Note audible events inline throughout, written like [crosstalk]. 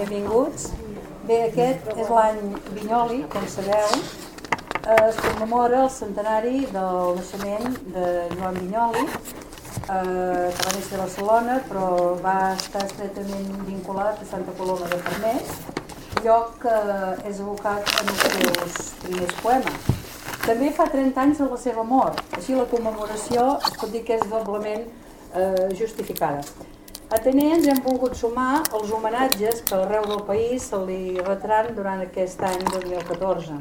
benvinguts. Bé, aquest és l'any Vinyoli, com sabeu. Es commemora el centenari del naixement de Joan Vinyoli, eh, que va néixer a Barcelona, però va estar estretament vinculat a Santa Coloma de Farners, lloc que és evocat en els seus primers poemes. També fa 30 anys de la seva mort, així la commemoració es pot dir que és doblement eh, justificada. A Atenea ens hem volgut sumar els homenatges que arreu del país se li retran durant aquest any 2014.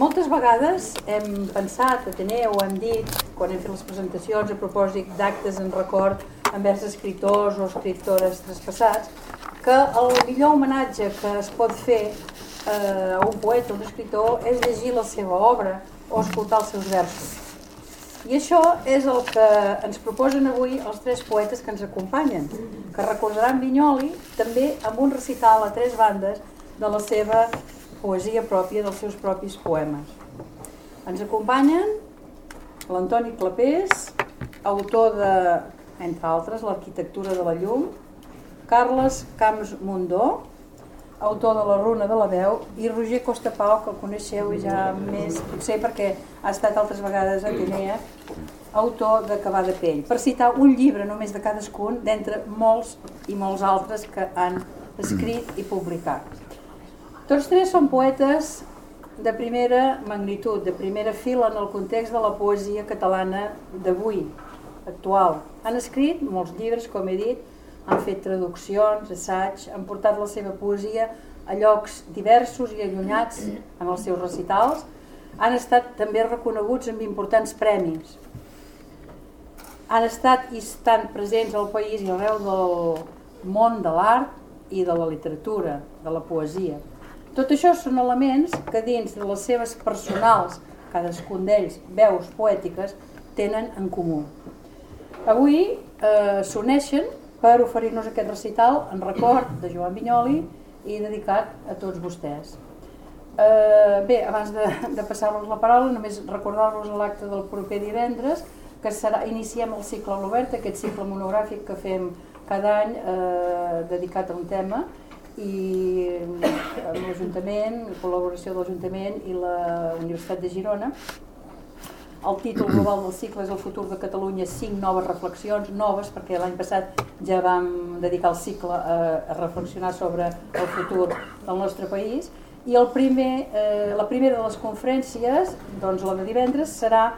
Moltes vegades hem pensat, Atenea ho hem dit, quan hem fet les presentacions a propòsit d'actes en record envers escriptors o escriptores traspassats, que el millor homenatge que es pot fer eh, a un poeta o un escriptor és llegir la seva obra o escoltar els seus versos. I això és el que ens proposen avui els tres poetes que ens acompanyen, que recordaran Vinyoli també amb un recital a tres bandes de la seva poesia pròpia, dels seus propis poemes. Ens acompanyen l'Antoni Clapés, autor de, entre altres, l'arquitectura de la llum, Carles Camps Mundó, autor de la runa de la veu, i Roger Costapau, que el coneixeu ja més, potser perquè ha estat altres vegades a Atenea, autor de Cavà de pell, per citar un llibre només de cadascun d'entre molts i molts altres que han escrit i publicat. Tots tres són poetes de primera magnitud, de primera fila en el context de la poesia catalana d'avui, actual. Han escrit molts llibres, com he dit, han fet traduccions, assaig, han portat la seva poesia a llocs diversos i allunyats en els seus recitals, han estat també reconeguts amb importants premis. Han estat i estan presents al país i arreu del món de l'art i de la literatura, de la poesia. Tot això són elements que dins de les seves personals, cadascun d'ells, veus poètiques, tenen en comú. Avui eh, s'uneixen per oferir-nos aquest recital en record de Joan Vinyoli i dedicat a tots vostès. Eh, bé, abans de, de passar-vos la paraula, només recordar-vos l'acte del proper divendres, que serà, iniciem el cicle a l'obert, aquest cicle monogràfic que fem cada any eh, dedicat a un tema, i amb l'Ajuntament, col·laboració de l'Ajuntament i la Universitat de Girona, el títol global del cicle és el futur de Catalunya, cinc noves reflexions, noves, perquè l'any passat ja vam dedicar el cicle a, a reflexionar sobre el futur del nostre país. I el primer, eh, la primera de les conferències, doncs la de divendres, serà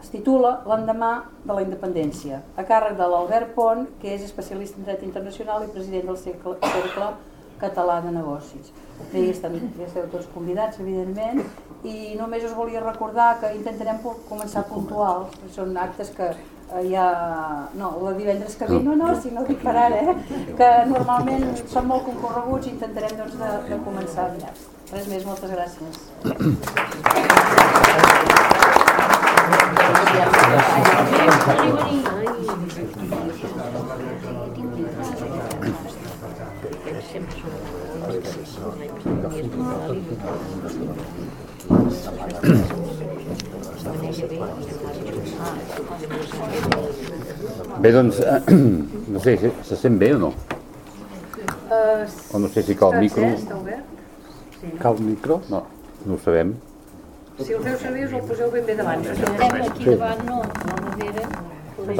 es titula L'endemà de la independència, a càrrec de l'Albert Pont, que és especialista en dret internacional i president del Cercle, Català de Negocis. Bé, ja, esteu tots convidats, evidentment, i només us volia recordar que intentarem començar puntuals, són actes que eh, ja... No, la divendres que ve, no, no, si no dic per ara, eh? que normalment són molt concorreguts i intentarem doncs, de, de començar aviat. Res més, moltes gràcies. Bé, doncs, [clears throat] no sé, se sent bé o no? Uh, O no sé si cal està micro. Sí, no? Cal micro? No, no ho sabem. Si el feu servir us el poseu ben bé davant. si no- Estem aquí davant, no, a darrere.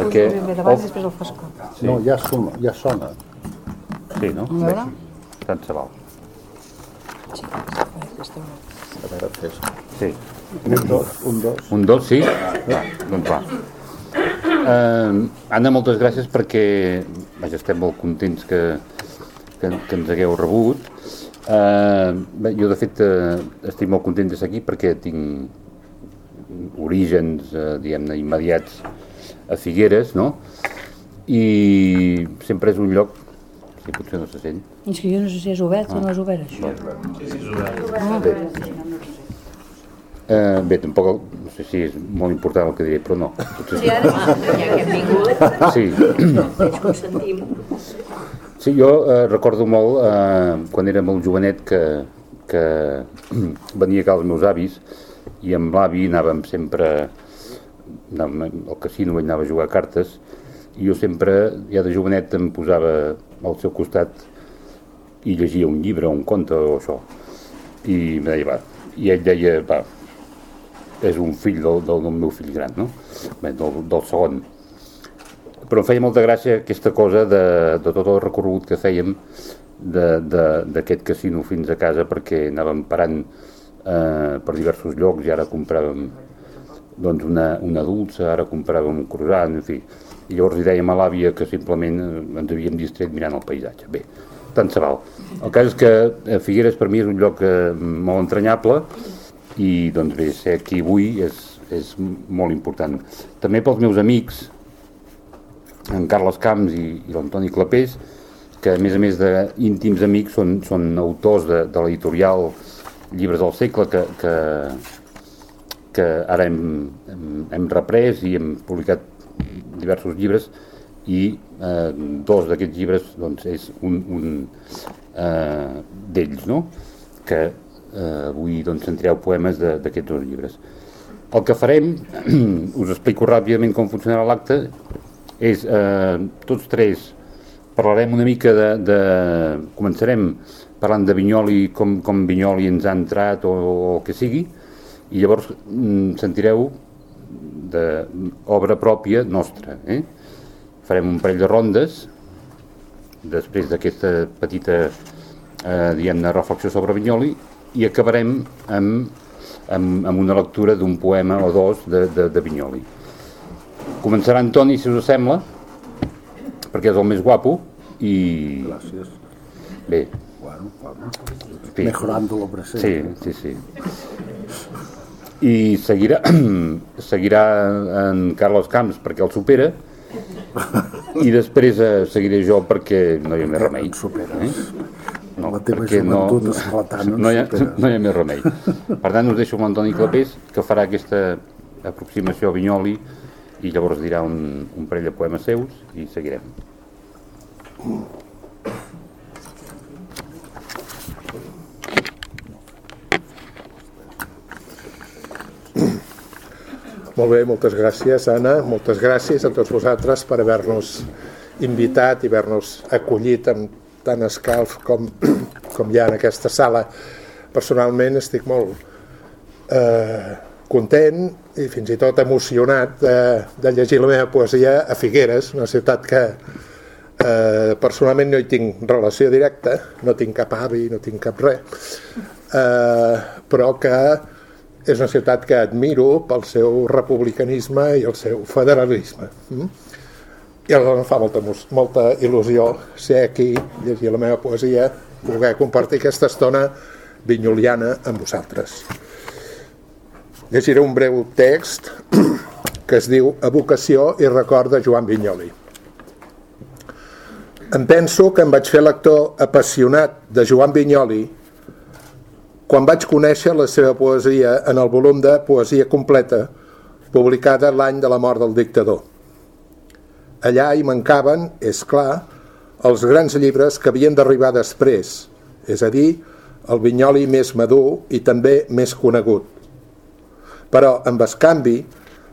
Perquè... Ben bé davant, després el. Sí, No, ja sona, ja sona. sí no? A veure. Tant se val. A veure, fes. Sí. Un, dos, un, dos. Un, dos, sí? Va, doncs va. Uh, Anna, moltes gràcies perquè vaja, estem molt contents que, que, que ens hagueu rebut. Uh, bé, jo, de fet, uh, estic molt content de ser aquí perquè tinc orígens, uh, diguem-ne, immediats a Figueres, no? I sempre és un lloc, si potser no se sent, És que jo no sé si és obert o no és obert, això. Uh, bé, tampoc, no sé si és molt important el que diré, però no. Potser sí. [laughs] Ja que hem vingut, sí. ens consentim. Sí, jo eh, recordo molt eh, quan era molt jovenet que, que [clears throat] venia a els meus avis i amb l'avi anàvem sempre anàvem al casino i anava a jugar a cartes i jo sempre, ja de jovenet, em posava al seu costat i llegia un llibre, un conte o això. I em deia, va, i ell deia, va, és un fill del, del, del meu fill gran, no? Bé, del, del segon. Però em feia molta gràcia aquesta cosa de, de tot el recorregut que fèiem d'aquest casino fins a casa perquè anàvem parant eh, per diversos llocs i ara compràvem doncs una, una dulce, ara compràvem un croissant, en fi. I llavors li dèiem a l'àvia que simplement eh, ens havíem distret mirant el paisatge. Bé, tant se val. El cas és que eh, Figueres per mi és un lloc eh, molt entranyable i doncs bé, ser aquí avui és, és molt important. També pels meus amics, en Carles Camps i, i l'Antoni Clapés, que a més a més d'íntims amics són, són autors de, de l'editorial Llibres del segle que, que, que ara hem, hem, hem reprès i hem publicat diversos llibres i eh, dos d'aquests llibres doncs, és un, un eh, d'ells, no? que eh, avui doncs, sentireu poemes d'aquests dos llibres. El que farem, [clears throat] us explico ràpidament com funcionarà l'acte, és eh, tots tres parlarem una mica de, de... començarem parlant de Vinyoli, com, com Vinyoli ens ha entrat o, o el que sigui, i llavors mm, sentireu d'obra pròpia nostra. Eh? Farem un parell de rondes, després d'aquesta petita eh, diguem-ne reflexió sobre Vinyoli, i acabarem amb, amb, amb una lectura d'un poema o dos de, de, de Vinyoli. Començarà Antoni, si us sembla, perquè és el més guapo, i... Gràcies. Bé. Bueno, bueno. Sí. Mejorando lo presente. Sí, sí, sí. I seguirà, [clears throat] seguirà en Carlos Camps perquè el supera i després eh, seguiré jo perquè no hi ha més remei. Superes. Eh? No, La teva perquè no, joventut esclatant no, hi ha, [laughs] no hi ha més remei. Per tant, us deixo amb l'Antoni Clapés, que farà aquesta aproximació a Vinyoli i llavors dirà un, un parell de poemes seus i seguirem. Molt bé, moltes gràcies, Anna. Moltes gràcies a tots vosaltres per haver-nos invitat i haver-nos acollit amb tant escalf com, [clears throat] com hi ha en aquesta sala. Personalment estic molt eh, content i fins i tot emocionat de, de llegir la meva poesia a Figueres, una ciutat que eh, personalment no hi tinc relació directa, no tinc cap avi, no tinc cap res, eh, però que és una ciutat que admiro pel seu republicanisme i el seu federalisme. Mm? I em fa molta, molta il·lusió ser aquí, llegir la meva poesia, poder compartir aquesta estona vinyoliana amb vosaltres. Llegiré un breu text [clears throat] que es diu Evocació i record de Joan Vinyoli. Em penso que em vaig fer lector apassionat de Joan Vinyoli quan vaig conèixer la seva poesia en el volum de Poesia completa, publicada l'any de la mort del dictador. Allà hi mancaven, és clar, els grans llibres que havien d'arribar després, és a dir, el Vinyoli més madur i també més conegut. Però, en bescanvi,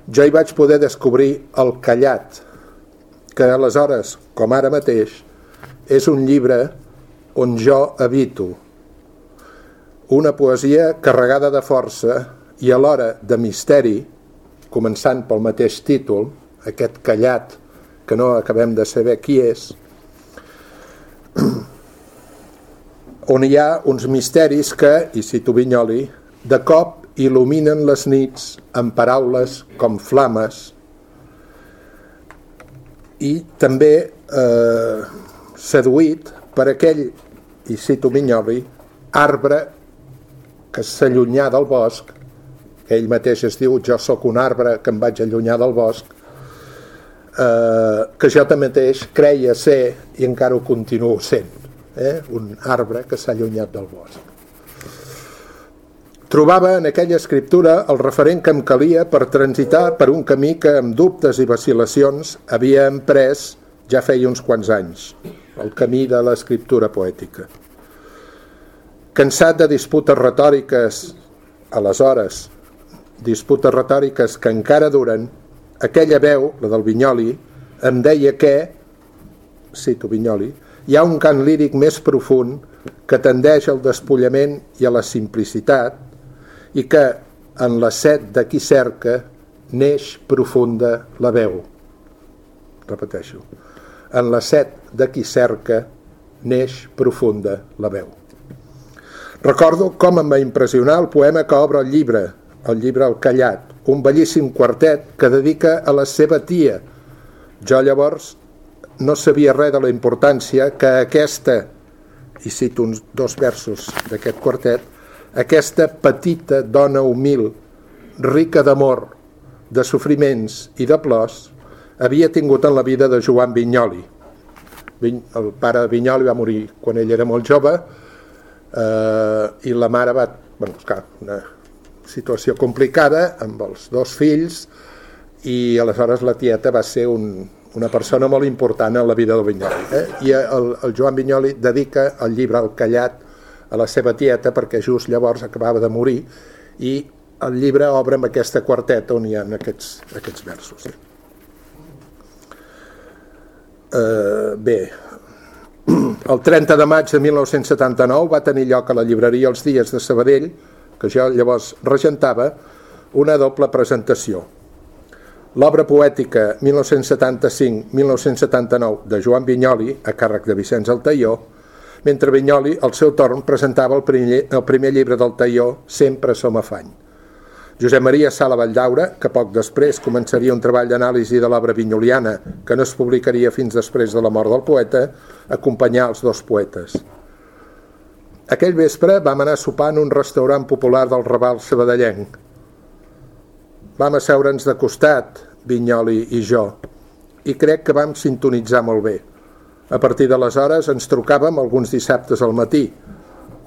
jo hi vaig poder descobrir el Callat, que aleshores, com ara mateix, és un llibre on jo habito, una poesia carregada de força i alhora de misteri, començant pel mateix títol, aquest callat que no acabem de saber qui és, [clears throat] on hi ha uns misteris que, i cito Vinyoli, de cop il·luminen les nits amb paraules com flames i també eh, seduït per aquell, i cito Vinyoli, arbre que s'allunyà del bosc, ell mateix es diu jo sóc un arbre que em vaig allunyar del bosc, eh, que jo també mateix creia ser i encara ho continuo sent, eh? un arbre que s'ha allunyat del bosc. Trobava en aquella escriptura el referent que em calia per transitar per un camí que amb dubtes i vacil·lacions havia emprès ja feia uns quants anys, el camí de l'escriptura poètica. Cansat de disputes retòriques, aleshores, disputes retòriques que encara duren, aquella veu, la del Vinyoli, em deia que, cito Vinyoli, hi ha un cant líric més profund que tendeix al despullament i a la simplicitat i que en la set de qui cerca neix profunda la veu. Repeteixo. En la set de qui cerca neix profunda la veu. Recordo com em va impressionar el poema que obre el llibre, el llibre El Callat, un bellíssim quartet que dedica a la seva tia. Jo llavors no sabia res de la importància que aquesta, i cito uns dos versos d'aquest quartet, aquesta petita dona humil, rica d'amor, de sofriments i de plors, havia tingut en la vida de Joan Vinyoli. El pare de Vinyoli va morir quan ell era molt jove eh, i la mare va... Bueno, clar, una situació complicada amb els dos fills i aleshores la tieta va ser un, una persona molt important en la vida del Vinyoli. Eh? I el, el Joan Vinyoli dedica el llibre El callat a la seva tieta perquè just llavors acabava de morir i el llibre obre amb aquesta quarteta on hi ha aquests, aquests versos. Eh? Uh, bé, [clears throat] el 30 de maig de 1979 va tenir lloc a la llibreria Els Dies de Sabadell, que jo llavors regentava, una doble presentació. L'obra poètica 1975-1979 de Joan Vinyoli, a càrrec de Vicenç Altaió, mentre Vinyoli, al seu torn, presentava el primer, el primer llibre del Taió, Sempre som afany. Josep Maria Sala Valldaura, que poc després començaria un treball d'anàlisi de l'obra vinyoliana que no es publicaria fins després de la mort del poeta, acompanyar els dos poetes. Aquell vespre vam anar a sopar en un restaurant popular del Raval Sabadellenc. Vam asseure'ns de costat, Vinyoli i jo, i crec que vam sintonitzar molt bé. A partir d'aleshores ens trucàvem alguns dissabtes al matí,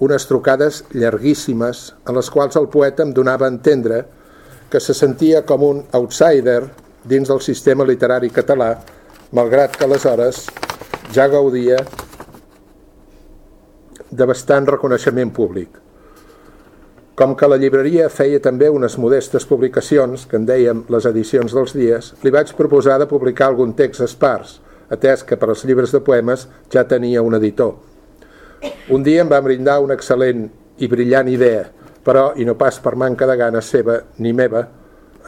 unes trucades llarguíssimes en les quals el poeta em donava a entendre que se sentia com un outsider dins del sistema literari català, malgrat que aleshores ja gaudia de bastant reconeixement públic. Com que la llibreria feia també unes modestes publicacions, que en dèiem les edicions dels dies, li vaig proposar de publicar algun text espars, atès que per als llibres de poemes ja tenia un editor. Un dia em va brindar una excel·lent i brillant idea, però, i no pas per manca de gana seva ni meva,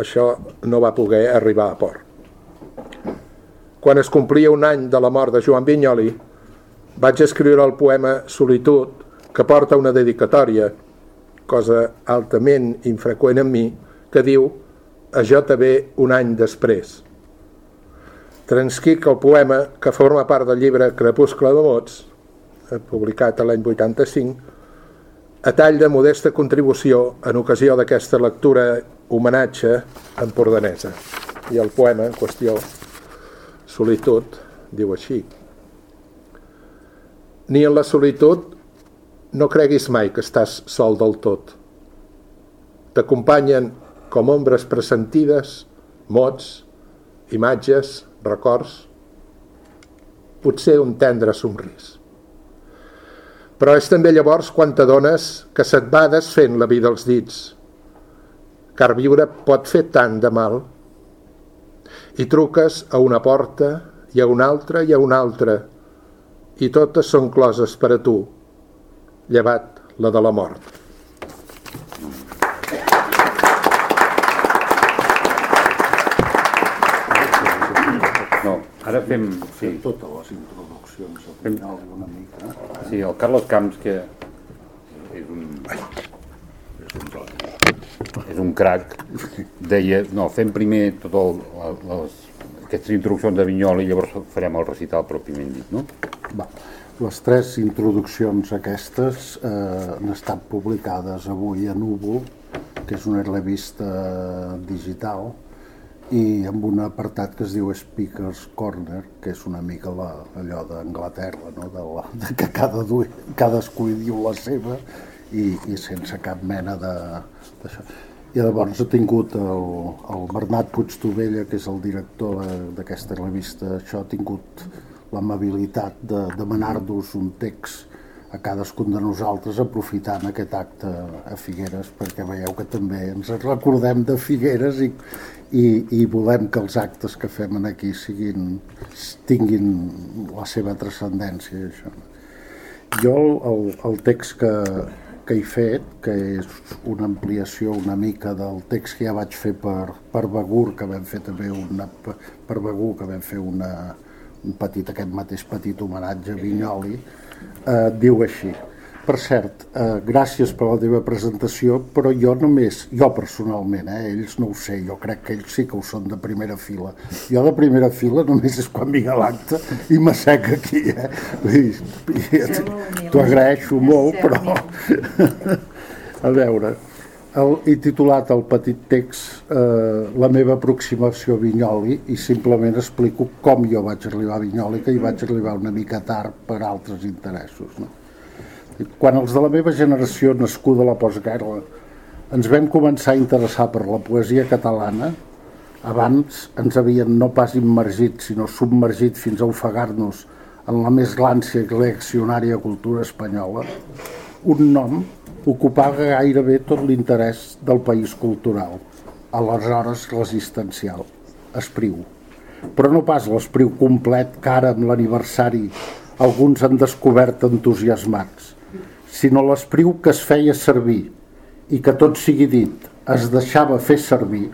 això no va poder arribar a port. Quan es complia un any de la mort de Joan Vinyoli, vaig escriure el poema Solitud, que porta una dedicatòria, cosa altament infreqüent en mi, que diu a jo també un any després. Transcric el poema que forma part del llibre Crepuscle de Mots, publicat l'any 85, a tall de modesta contribució en ocasió d'aquesta lectura homenatge empordanesa. I el poema en qüestió, Solitud, diu així. Ni en la solitud no creguis mai que estàs sol del tot. T'acompanyen com ombres pressentides, mots, imatges, records, potser un tendre somrís. Però és també llavors quan t'adones que se't va desfent la vida als dits, car viure pot fer tant de mal. I truques a una porta, i a una altra, i a una altra, i totes són closes per a tu, llevat la de la mort. No, ara fem... Sí, Totes les introduccions al Fem- final una mica. sí, el Carlos Camps, que és un, És un és un crac, deia, no, fem primer tot el, les, aquestes introduccions de Vinyoli i llavors farem el recital pròpiament dit, no? Va. Les tres introduccions aquestes eh, han estat publicades avui a Núvol, que és una revista digital, i amb un apartat que es diu Speaker's Corner, que és una mica la, allò d'Anglaterra, no? de, la, de que cada du, cadascú hi diu la seva i, i sense cap mena de- d'això. I llavors ha tingut el, el Bernat Puigtovella, que és el director de- d'aquesta revista, això ha tingut l'amabilitat de demanar-nos un text a cadascun de nosaltres aprofitant aquest acte a Figueres perquè veieu que també ens recordem de Figueres i, i, i volem que els actes que fem aquí siguin, tinguin la seva transcendència això. Jo el, el text que, que he fet, que és una ampliació una mica del text que ja vaig fer per, per Begur, que vam fer també una, per Begur, que vam fer una, un petit, aquest mateix petit homenatge a Vinyoli, eh, diu així. Per cert, eh, gràcies per la teva presentació, però jo només, jo personalment, eh, ells no ho sé, jo crec que ells sí que ho són de primera fila. Jo de primera fila només és quan vinc a l'acte i m'assec aquí, eh? T'ho agraeixo molt, però... [laughs] a veure, el, he titulat el petit text eh, La meva aproximació a Vinyoli i simplement explico com jo vaig arribar a Vinyoli, que hi vaig arribar una mica tard per altres interessos. No? Quan els de la meva generació nascuda a la postguerra ens vam començar a interessar per la poesia catalana, abans ens havien no pas immergit, sinó submergit fins a ofegar-nos en la més glància i reaccionària cultura espanyola, un nom ocupava gairebé tot l'interès del país cultural, aleshores resistencial, Espriu. Però no pas l'espriu complet que ara amb l'aniversari alguns han descobert entusiasmats, sinó l'espriu que es feia servir i que tot sigui dit, es deixava fer servir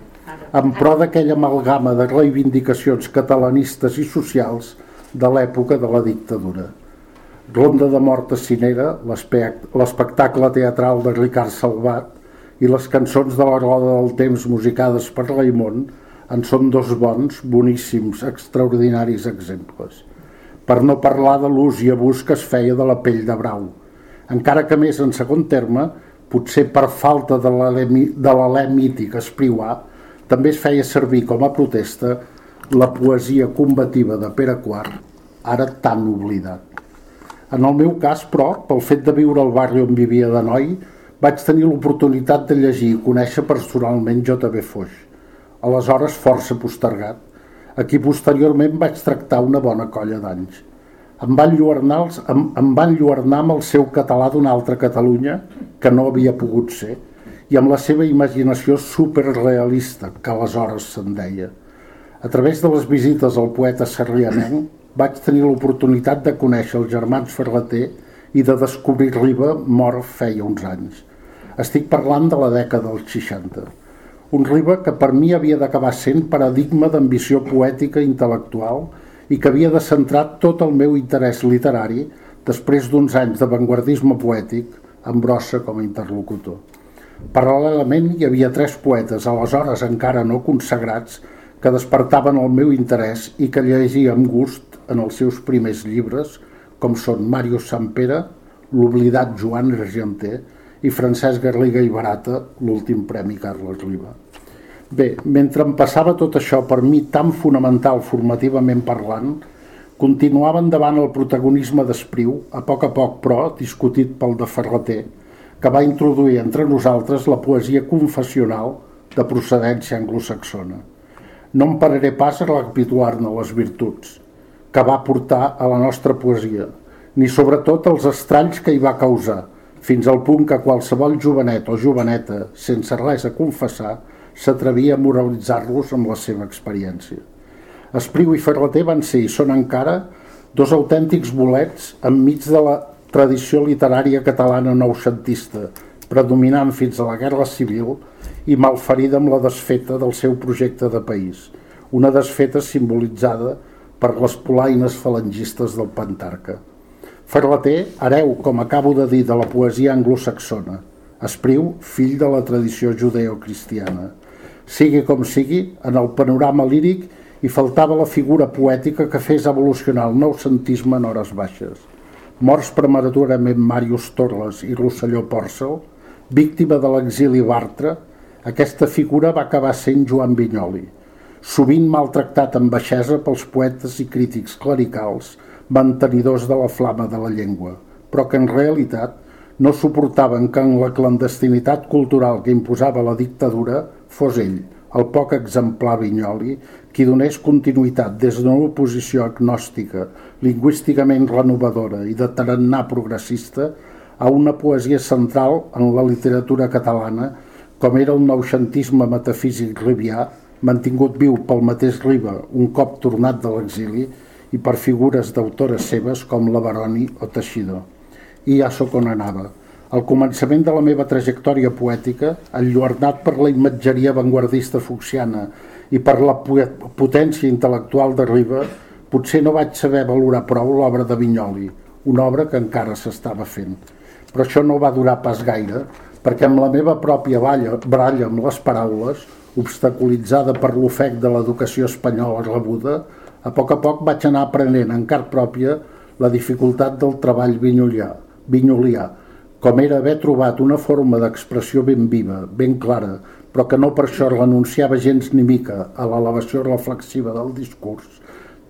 en pro d'aquella amalgama de reivindicacions catalanistes i socials de l'època de la dictadura. Ronda de mort Cinera, l'espectacle teatral de Ricard Salvat i les cançons de la roda del temps musicades per Raimon en són dos bons, boníssims, extraordinaris exemples. Per no parlar de l'ús i abús que es feia de la pell de brau, encara que més en segon terme, potser per falta de l'alè mític espriuà, també es feia servir com a protesta la poesia combativa de Pere IV, ara tan oblidat. En el meu cas, però, pel fet de viure al barri on vivia de noi, vaig tenir l'oportunitat de llegir i conèixer personalment J.B. Foix, aleshores força postergat, a qui posteriorment vaig tractar una bona colla d'anys em van, lluernar, em, em van lluernar amb el seu català d'una altra Catalunya que no havia pogut ser i amb la seva imaginació superrealista, que aleshores se'n deia. A través de les visites al poeta sarrianenc vaig tenir l'oportunitat de conèixer els germans Ferreter i de descobrir Riba mort feia uns anys. Estic parlant de la dècada dels 60. Un Riba que per mi havia d'acabar sent paradigma d'ambició poètica i intel·lectual i que havia de centrar tot el meu interès literari després d'uns anys de vanguardisme poètic amb Brossa com a interlocutor. Paral·lelament hi havia tres poetes, aleshores encara no consagrats, que despertaven el meu interès i que llegia amb gust en els seus primers llibres, com són Màrius Sampere, l'oblidat Joan Argenter i Francesc Garriga i Barata, l'últim Premi Carles Riba. Bé, mentre em passava tot això per mi tan fonamental formativament parlant, continuava endavant el protagonisme d'Espriu, a poc a poc però discutit pel de Ferreter, que va introduir entre nosaltres la poesia confessional de procedència anglosaxona. No em pararé pas a recapitular-ne les virtuts que va portar a la nostra poesia, ni sobretot els estralls que hi va causar, fins al punt que qualsevol jovenet o joveneta, sense res a confessar, s'atrevia a moralitzar-los amb la seva experiència. Espriu i Ferreter van ser i són encara dos autèntics bolets enmig de la tradició literària catalana noucentista, predominant fins a la Guerra Civil i malferida amb la desfeta del seu projecte de país, una desfeta simbolitzada per les polaines falangistes del Pantarca. Ferreter, hereu, com acabo de dir, de la poesia anglosaxona. Espriu, fill de la tradició judeocristiana. Sigui com sigui, en el panorama líric hi faltava la figura poètica que fes evolucionar el noucentisme en hores baixes. Morts prematurament Màrius Torles i Rosselló Pòrcel, víctima de l'exili Bartra, aquesta figura va acabar sent Joan Vinyoli, sovint maltractat amb baixesa pels poetes i crítics clericals mantenidors de la flama de la llengua, però que en realitat no suportaven que en la clandestinitat cultural que imposava la dictadura fos ell, el poc exemplar Vinyoli, qui donés continuïtat des d'una oposició agnòstica, lingüísticament renovadora i de tarannà progressista a una poesia central en la literatura catalana com era el noucentisme metafísic ribià, mantingut viu pel mateix Riba un cop tornat de l'exili i per figures d'autores seves com la Baroni o Teixidor. i ja sóc on anava. Al començament de la meva trajectòria poètica, enlluernat per la imatgeria vanguardista fuxiana i per la potència intel·lectual de Riba, potser no vaig saber valorar prou l'obra de Vinyoli, una obra que encara s'estava fent. Però això no va durar pas gaire, perquè amb la meva pròpia balla, bralla amb les paraules, obstaculitzada per l'ofec de l'educació espanyola rebuda, a poc a poc vaig anar aprenent en car pròpia la dificultat del treball vinyolià, vinyolià, com era haver trobat una forma d'expressió ben viva, ben clara, però que no per això renunciava gens ni mica a l'elevació reflexiva del discurs,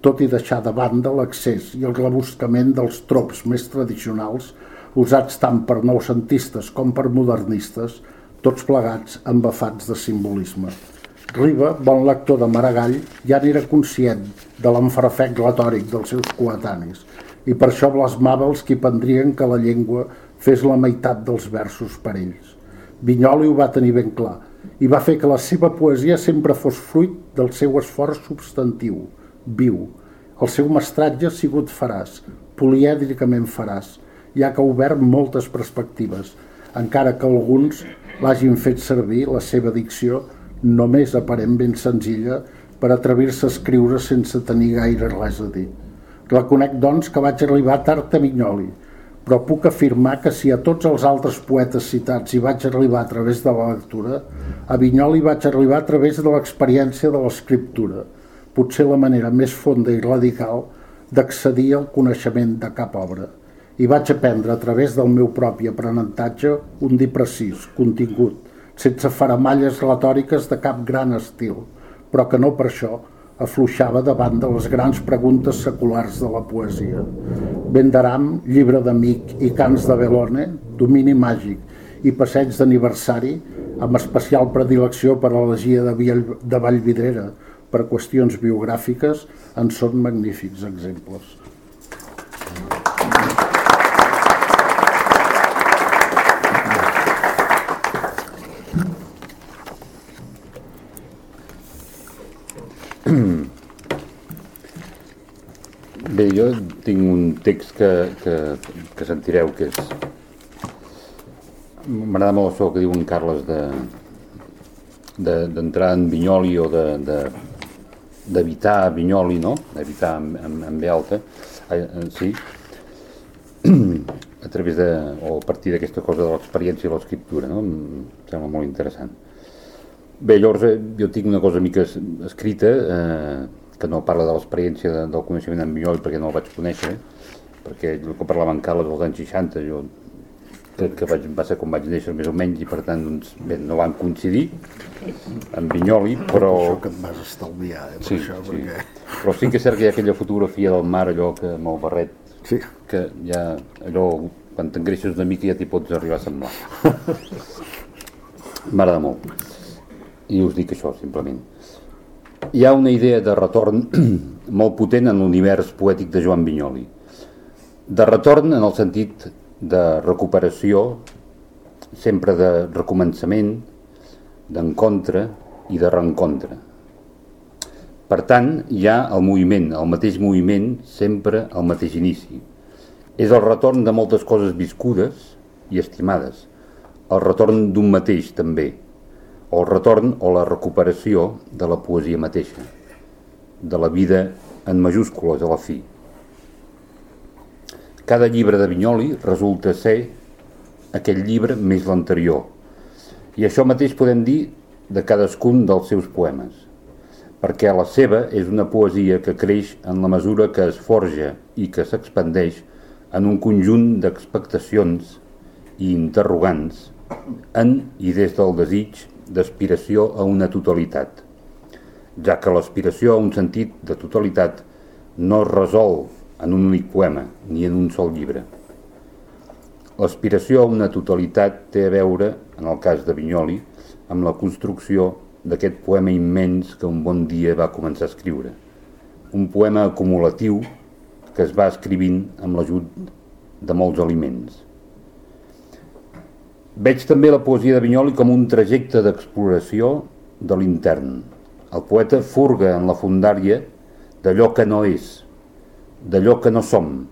tot i deixar de banda l'accés i el rebuscament dels trops més tradicionals usats tant per noucentistes com per modernistes, tots plegats embafats de simbolisme. Riba, bon lector de Maragall, ja n'era conscient de l'enfarfec retòric dels seus coetanis i per això blasmava els qui prendrien que la llengua fes la meitat dels versos per ells. Vinyoli ho va tenir ben clar i va fer que la seva poesia sempre fos fruit del seu esforç substantiu, viu. El seu mestratge ha sigut faràs, polièdricament faràs, ja que ha obert moltes perspectives, encara que alguns l'hagin fet servir, la seva dicció, només aparent ben senzilla, per atrevir-se a escriure sense tenir gaire res a dir. Reconec, doncs, que vaig arribar tard a Vinyoli, però puc afirmar que si a tots els altres poetes citats hi vaig arribar a través de la lectura, a Vinyoli vaig arribar a través de l'experiència de l'escriptura, potser la manera més fonda i radical d'accedir al coneixement de cap obra i vaig aprendre a través del meu propi aprenentatge un dir precís, contingut, sense faramalles retòriques de cap gran estil, però que no per això afluixava davant de les grans preguntes seculars de la poesia. Vendaram, llibre d'amic i cants de Belone, domini màgic i passeig d'aniversari, amb especial predilecció per a l'elegia de, de Vallvidrera, per qüestions biogràfiques, en són magnífics exemples. Bé, jo tinc un text que, que, que sentireu que és... M'agrada molt això que diu en Carles de d'entrar en Vinyoli o de, de, d'evitar Vinyoli, no? D'evitar amb, amb, amb B alta, eh, sí, [clears throat] a través de, o a partir d'aquesta cosa de l'experiència i l'escriptura, no? Em sembla molt interessant. Bé, llavors eh, jo tinc una cosa mica escrita eh, que no parla de l'experiència de, del coneixement en Vinyoli perquè no el vaig conèixer, perquè el que parlava en Carles dels anys 60, jo crec que vaig, va ser com vaig néixer més o menys i per tant doncs, bé, no van coincidir amb Vinyoli, però... Això que et vas estalviar, eh, per sí, això, sí. perquè... Però sí que és cert que hi ha aquella fotografia del mar, allò que amb el barret, Sí, que ja, allò, quan t'engreixes una mica ja t'hi pots arribar a semblar. [laughs] M'agrada molt. I us dic això, simplement. Hi ha una idea de retorn [clears throat] molt potent en l'univers poètic de Joan Vinyoli. De retorn en el sentit de recuperació, sempre de recomençament, d'encontre i de reencontre. Per tant, hi ha el moviment, el mateix moviment, sempre al mateix inici. És el retorn de moltes coses viscudes i estimades, el retorn d'un mateix també, o el retorn o la recuperació de la poesia mateixa, de la vida en majúscules a la fi. Cada llibre de Vinyoli resulta ser aquell llibre més l'anterior, i això mateix podem dir de cadascun dels seus poemes, perquè la seva és una poesia que creix en la mesura que es forja i que s'expandeix en un conjunt d'expectacions i interrogants en i des del desig d'aspiració a una totalitat, ja que l'aspiració a un sentit de totalitat no es resol en un únic poema ni en un sol llibre. L'aspiració a una totalitat té a veure, en el cas de Vinyoli, amb la construcció d'aquest poema immens que un bon dia va començar a escriure. Un poema acumulatiu que es va escrivint amb l'ajut de molts aliments. Veig també la poesia de Vinyoli com un trajecte d'exploració de l'intern. El poeta furga en la fundària d'allò que no és, d'allò que no som,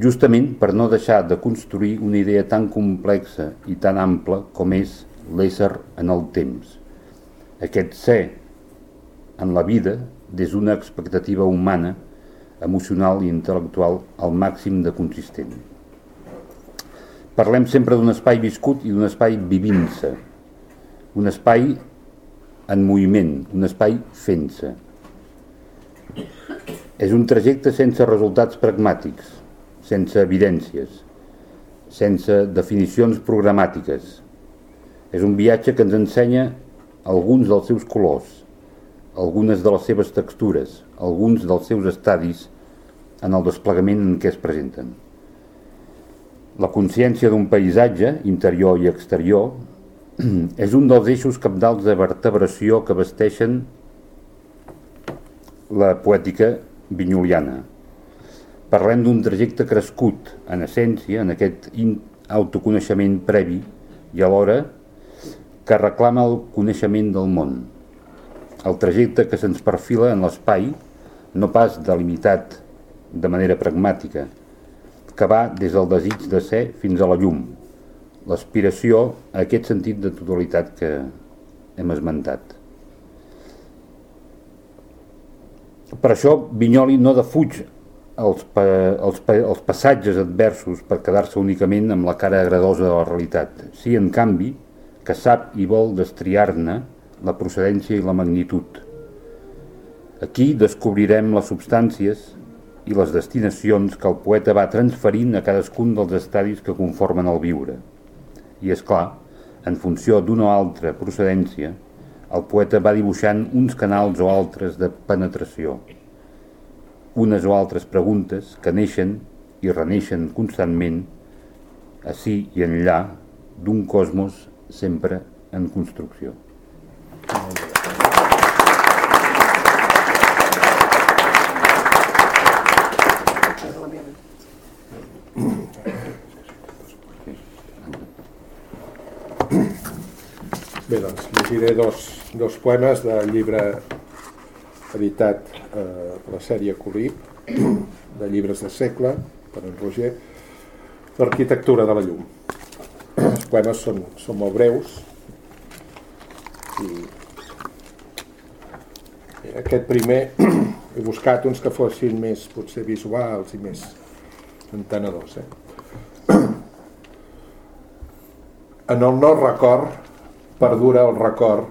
justament per no deixar de construir una idea tan complexa i tan ampla com és l'ésser en el temps. Aquest ser en la vida des d'una expectativa humana, emocional i intel·lectual al màxim de consistent. Parlem sempre d'un espai viscut i d'un espai vivint-se, un espai en moviment, un espai fent-se. És un trajecte sense resultats pragmàtics, sense evidències, sense definicions programàtiques. És un viatge que ens ensenya alguns dels seus colors, algunes de les seves textures, alguns dels seus estadis en el desplegament en què es presenten. La consciència d'un paisatge, interior i exterior, [clears throat] és un dels eixos capdals de vertebració que vesteixen la poètica vinyoliana. Parlem d'un trajecte crescut, en essència, en aquest autoconeixement previ i alhora que reclama el coneixement del món. El trajecte que se'ns perfila en l'espai, no pas delimitat de manera pragmàtica, que va des del desig de ser fins a la llum, l'aspiració a aquest sentit de totalitat que hem esmentat. Per això Vinyoli no defuig els, pa, els, pa, els passatges adversos per quedar-se únicament amb la cara agradosa de la realitat. Sí, en canvi, que sap i vol destriar-ne la procedència i la magnitud. Aquí descobrirem les substàncies i les destinacions que el poeta va transferint a cadascun dels estadis que conformen el viure. I és clar, en funció d'una altra procedència, el poeta va dibuixant uns canals o altres de penetració, unes o altres preguntes que neixen i reneixen constantment, així i enllà d'un cosmos sempre en construcció. Bé, doncs llegiré dos, dos poemes del llibre editat eh, la sèrie Colip, [clears throat] de llibres de segle, per en Roger, l'arquitectura de la llum. Els poemes són, són molt breus i aquest primer [clears throat] he buscat uns que fossin més potser visuals i més entenedors. Eh? [clears throat] En el no record perdura el record,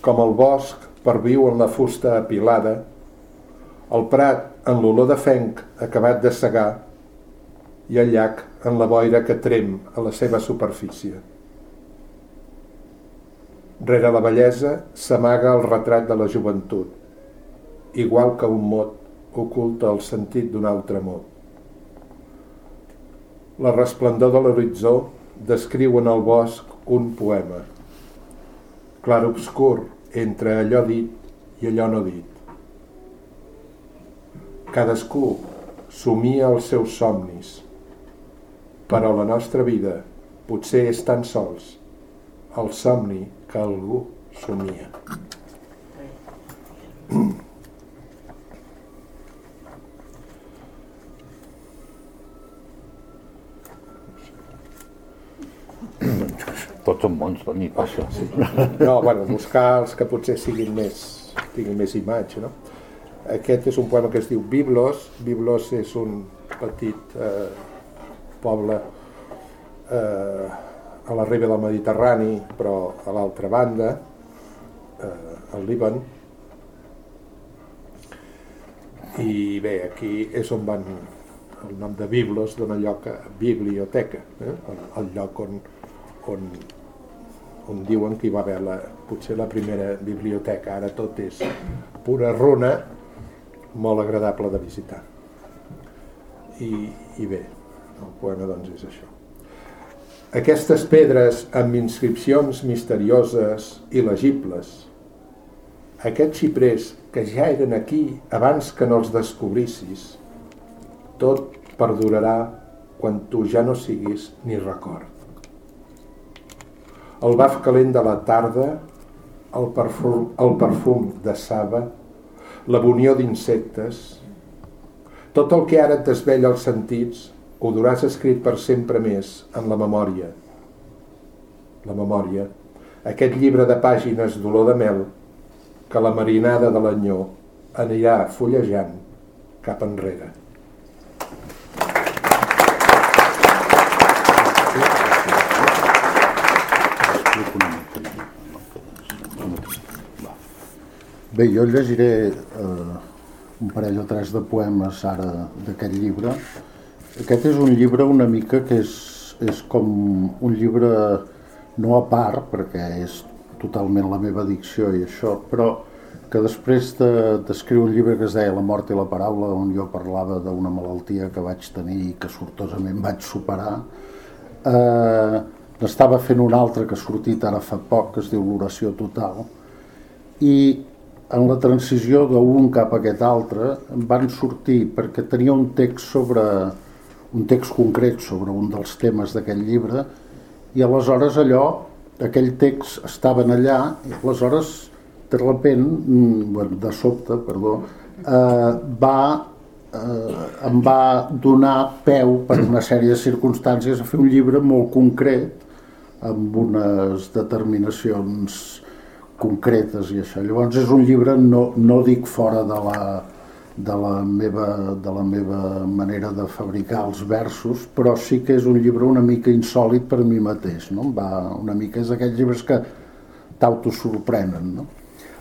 com el bosc perviu en la fusta apilada, el prat en l'olor de fenc acabat de segar i el llac en la boira que trem a la seva superfície. Rere la bellesa s'amaga el retrat de la joventut, igual que un mot oculta el sentit d'un altre mot. La resplendor de l'horitzó descriu en el bosc un poema, clar obscur entre allò dit i allò no dit. Cadascú somia els seus somnis, però la nostra vida potser és tan sols el somni que algú somia. Tots són bons, Toni, passa. Sí. No, bueno, buscar els que potser siguin més, tinguin més imatge, no? Aquest és un poema que es diu Biblos. Biblos és un petit eh, poble eh, a la riba del Mediterrani, però a l'altra banda, eh, al Líban. I bé, aquí és on van... El nom de Biblos dona lloc a biblioteca, eh? el, el lloc on, on, on diuen que hi va haver la, potser la primera biblioteca, ara tot és pura runa, molt agradable de visitar. I, i bé, el poema doncs és això. Aquestes pedres amb inscripcions misterioses i legibles, aquests xiprers que ja eren aquí abans que no els descobrissis, tot perdurarà quan tu ja no siguis ni record el baf calent de la tarda, el perfum, el perfum de saba, la bunió d'insectes, Tot el que ara et desvella els sentits ho duràs escrit per sempre més en la memòria. La memòria, aquest llibre de pàgines d'olor de mel que la marinada de l'anyó anirà fullejant cap enrere. Bé, jo llegiré eh, un parell o tres de poemes ara d'aquest llibre. Aquest és un llibre una mica que és, és com un llibre no a part, perquè és totalment la meva dicció i això, però que després d'escriure de, un llibre que es deia La mort i la paraula, on jo parlava d'una malaltia que vaig tenir i que sortosament vaig superar, eh, n'estava fent un altre que ha sortit ara fa poc, que es diu L'oració total, i en la transició d'un cap a aquest altre van sortir perquè tenia un text sobre un text concret sobre un dels temes d'aquest llibre i aleshores allò, aquell text estaven allà i aleshores de repent, mm, bueno, de sobte, perdó, eh, va, eh, em va donar peu per una sèrie de circumstàncies a fer un llibre molt concret amb unes determinacions concretes i això. Llavors és un llibre, no, no dic fora de la, de la, meva, de la meva manera de fabricar els versos, però sí que és un llibre una mica insòlid per mi mateix, no? Va una mica, és d'aquells llibres que t'autosorprenen, no?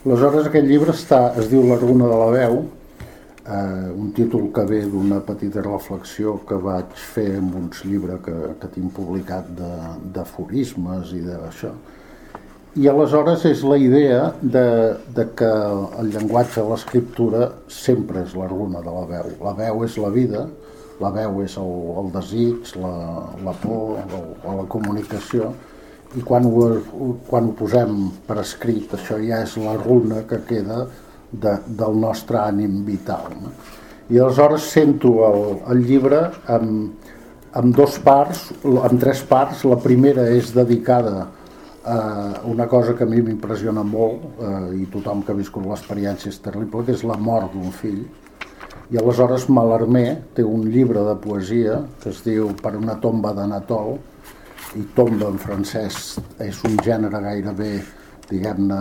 Aleshores aquest llibre està, es diu La runa de la veu, eh, un títol que ve d'una petita reflexió que vaig fer amb uns llibres que, que tinc publicat d'aforismes i d'això, i aleshores és la idea de, de que el llenguatge l'escriptura sempre és la runa de la veu. La veu és la vida, la veu és el, el desig, la, la por, o la comunicació, i quan ho, quan ho posem per escrit, això ja és la runa que queda de, del nostre ànim vital. No? I aleshores sento el, el llibre amb, amb dos parts, amb tres parts. La primera és dedicada eh, una cosa que a mi m'impressiona molt eh, i tothom que ha viscut l'experiència és terrible, que és la mort d'un fill i aleshores Malarmé té un llibre de poesia que es diu Per una tomba d'Anatol i tomba en francès és un gènere gairebé diguem-ne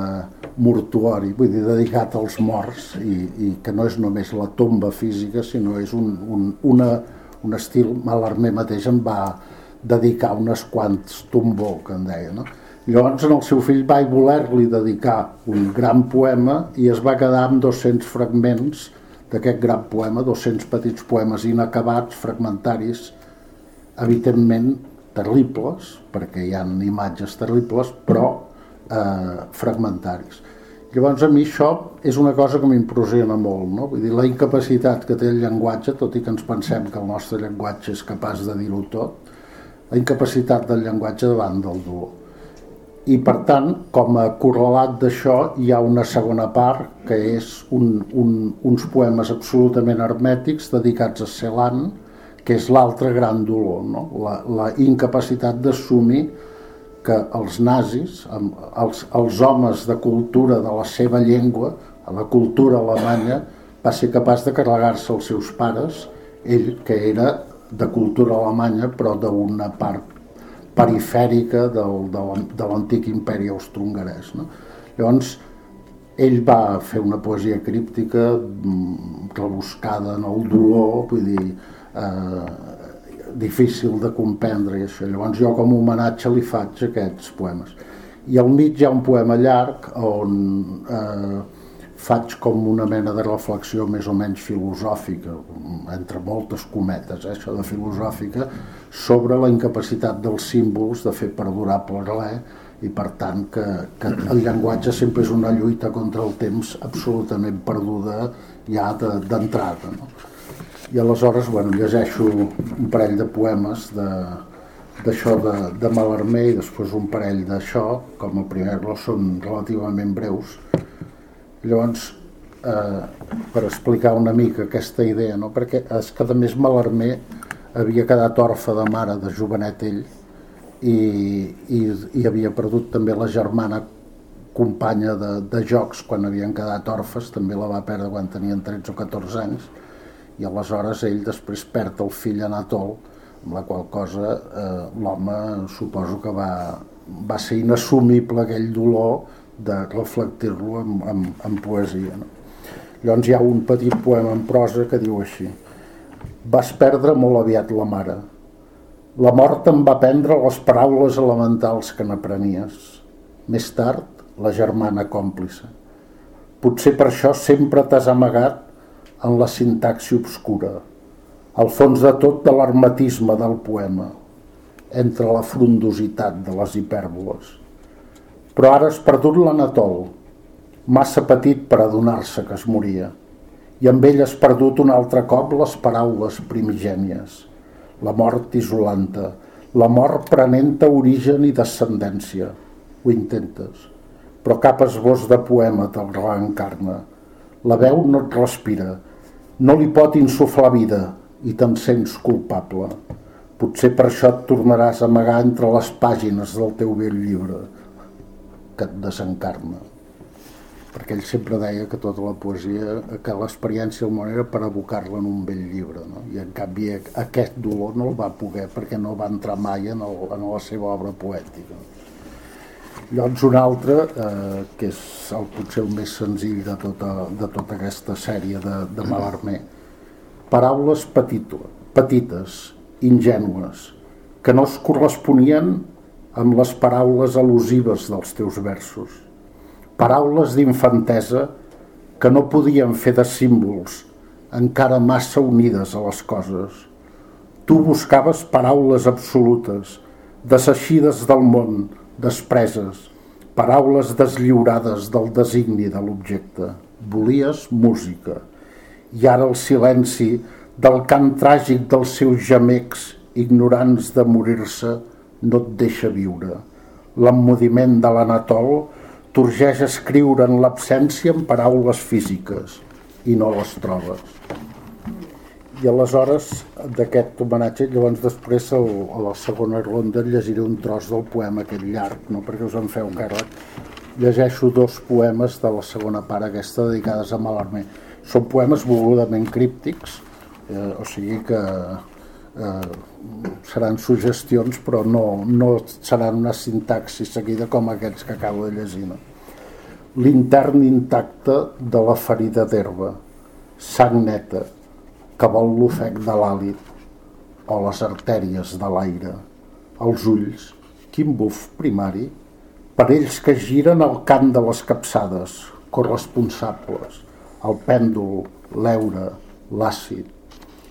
mortuori, vull dir, dedicat als morts i, i que no és només la tomba física sinó és un, un, una, un estil, Malarmé mateix em va dedicar unes quants tombó que en deia, no? Llavors el seu fill va voler-li dedicar un gran poema i es va quedar amb 200 fragments d'aquest gran poema, 200 petits poemes inacabats, fragmentaris, evidentment terribles, perquè hi ha imatges terribles, però eh, fragmentaris. Llavors a mi això és una cosa que m'impressiona molt, no? Vull dir, la incapacitat que té el llenguatge, tot i que ens pensem que el nostre llenguatge és capaç de dir-ho tot, la incapacitat del llenguatge davant del dolor i per tant, com a correlat d'això, hi ha una segona part que és un, un, uns poemes absolutament hermètics dedicats a Celan, que és l'altre gran dolor, no? la, la incapacitat d'assumir que els nazis, els, els homes de cultura de la seva llengua, la cultura alemanya, va ser capaç de carregar-se els seus pares, ell que era de cultura alemanya però d'una part perifèrica del, de l'antic imperi austro-hongarès. No? Llavors, ell va fer una poesia críptica mm, rebuscada en el dolor, vull dir, eh, difícil de comprendre i això. Llavors jo com a homenatge li faig aquests poemes. I al mig hi ha un poema llarg on eh, faig com una mena de reflexió més o menys filosòfica, entre moltes cometes, eh, això de filosòfica, sobre la incapacitat dels símbols de fer perdurable res i per tant que, que el llenguatge sempre és una lluita contra el temps absolutament perduda ja d'entrada. De, no? I aleshores bueno, llegeixo un parell de poemes de, d'això de, de Malarmé i després un parell d'això, com el primer són relativament breus, Llavors, eh, per explicar una mica aquesta idea, no? perquè és que a més Malarmé havia quedat orfe de mare de jovenet ell i, i, i havia perdut també la germana companya de, de jocs quan havien quedat orfes, també la va perdre quan tenien 13 o 14 anys, i aleshores ell després perd el fill Anatol, amb la qual cosa eh, l'home suposo que va, va ser inassumible aquell dolor de reflectir-lo en, en, en poesia. No? Llavors hi ha un petit poema en prosa que diu així Vas perdre molt aviat la mare. La mort em va prendre les paraules elementals que n'aprenies. Més tard, la germana còmplice. Potser per això sempre t'has amagat en la sintaxi obscura, al fons de tot de l'hermetisme del poema, entre la frondositat de les hipèrboles. Però ara has perdut l'Anatol, massa petit per adonar-se que es moria, i amb ell has perdut un altre cop les paraules primigènies, la mort isolanta, la mort prenent origen i descendència. Ho intentes, però cap esbós de poema te'l reencarna. La veu no et respira, no li pot insuflar vida i te'n sents culpable. Potser per això et tornaràs a amagar entre les pàgines del teu vell llibre que et desencarna perquè ell sempre deia que tota la poesia, que l'experiència del món era per abocar-la en un vell llibre, no? i en canvi aquest dolor no el va poder perquè no va entrar mai en, el, en la seva obra poètica. Llavors un altre, eh, que és el, potser el més senzill de tota, de tota aquesta sèrie de, de Malarmé, paraules petito, petites, ingènues, que no es corresponien amb les paraules al·lusives dels teus versos paraules d'infantesa que no podien fer de símbols, encara massa unides a les coses. Tu buscaves paraules absolutes, deseixides del món, despreses, paraules deslliurades del designi de l'objecte. Volies música. I ara el silenci del cant tràgic dels seus gemecs, ignorants de morir-se, no et deixa viure. L'emmudiment de l'Anatol t'urgeix escriure en l'absència en paraules físiques i no les trobes. I aleshores d'aquest homenatge, llavors després el, a la segona ronda llegiré un tros del poema aquest llarg, no perquè us en feu càrrec. Llegeixo dos poemes de la segona part aquesta dedicades a Malarmé. Són poemes volgudament críptics, eh, o sigui que eh, seran suggestions però no, no seran una sintaxi seguida com aquests que acabo de llegir. No? L'intern intacte de la ferida d'herba, sang neta, que vol l'ofec de l'àlit, o les artèries de l'aire, els ulls, quin buf primari, per ells que giren al cant de les capçades, corresponsables, el pèndol, l'eure, l'àcid,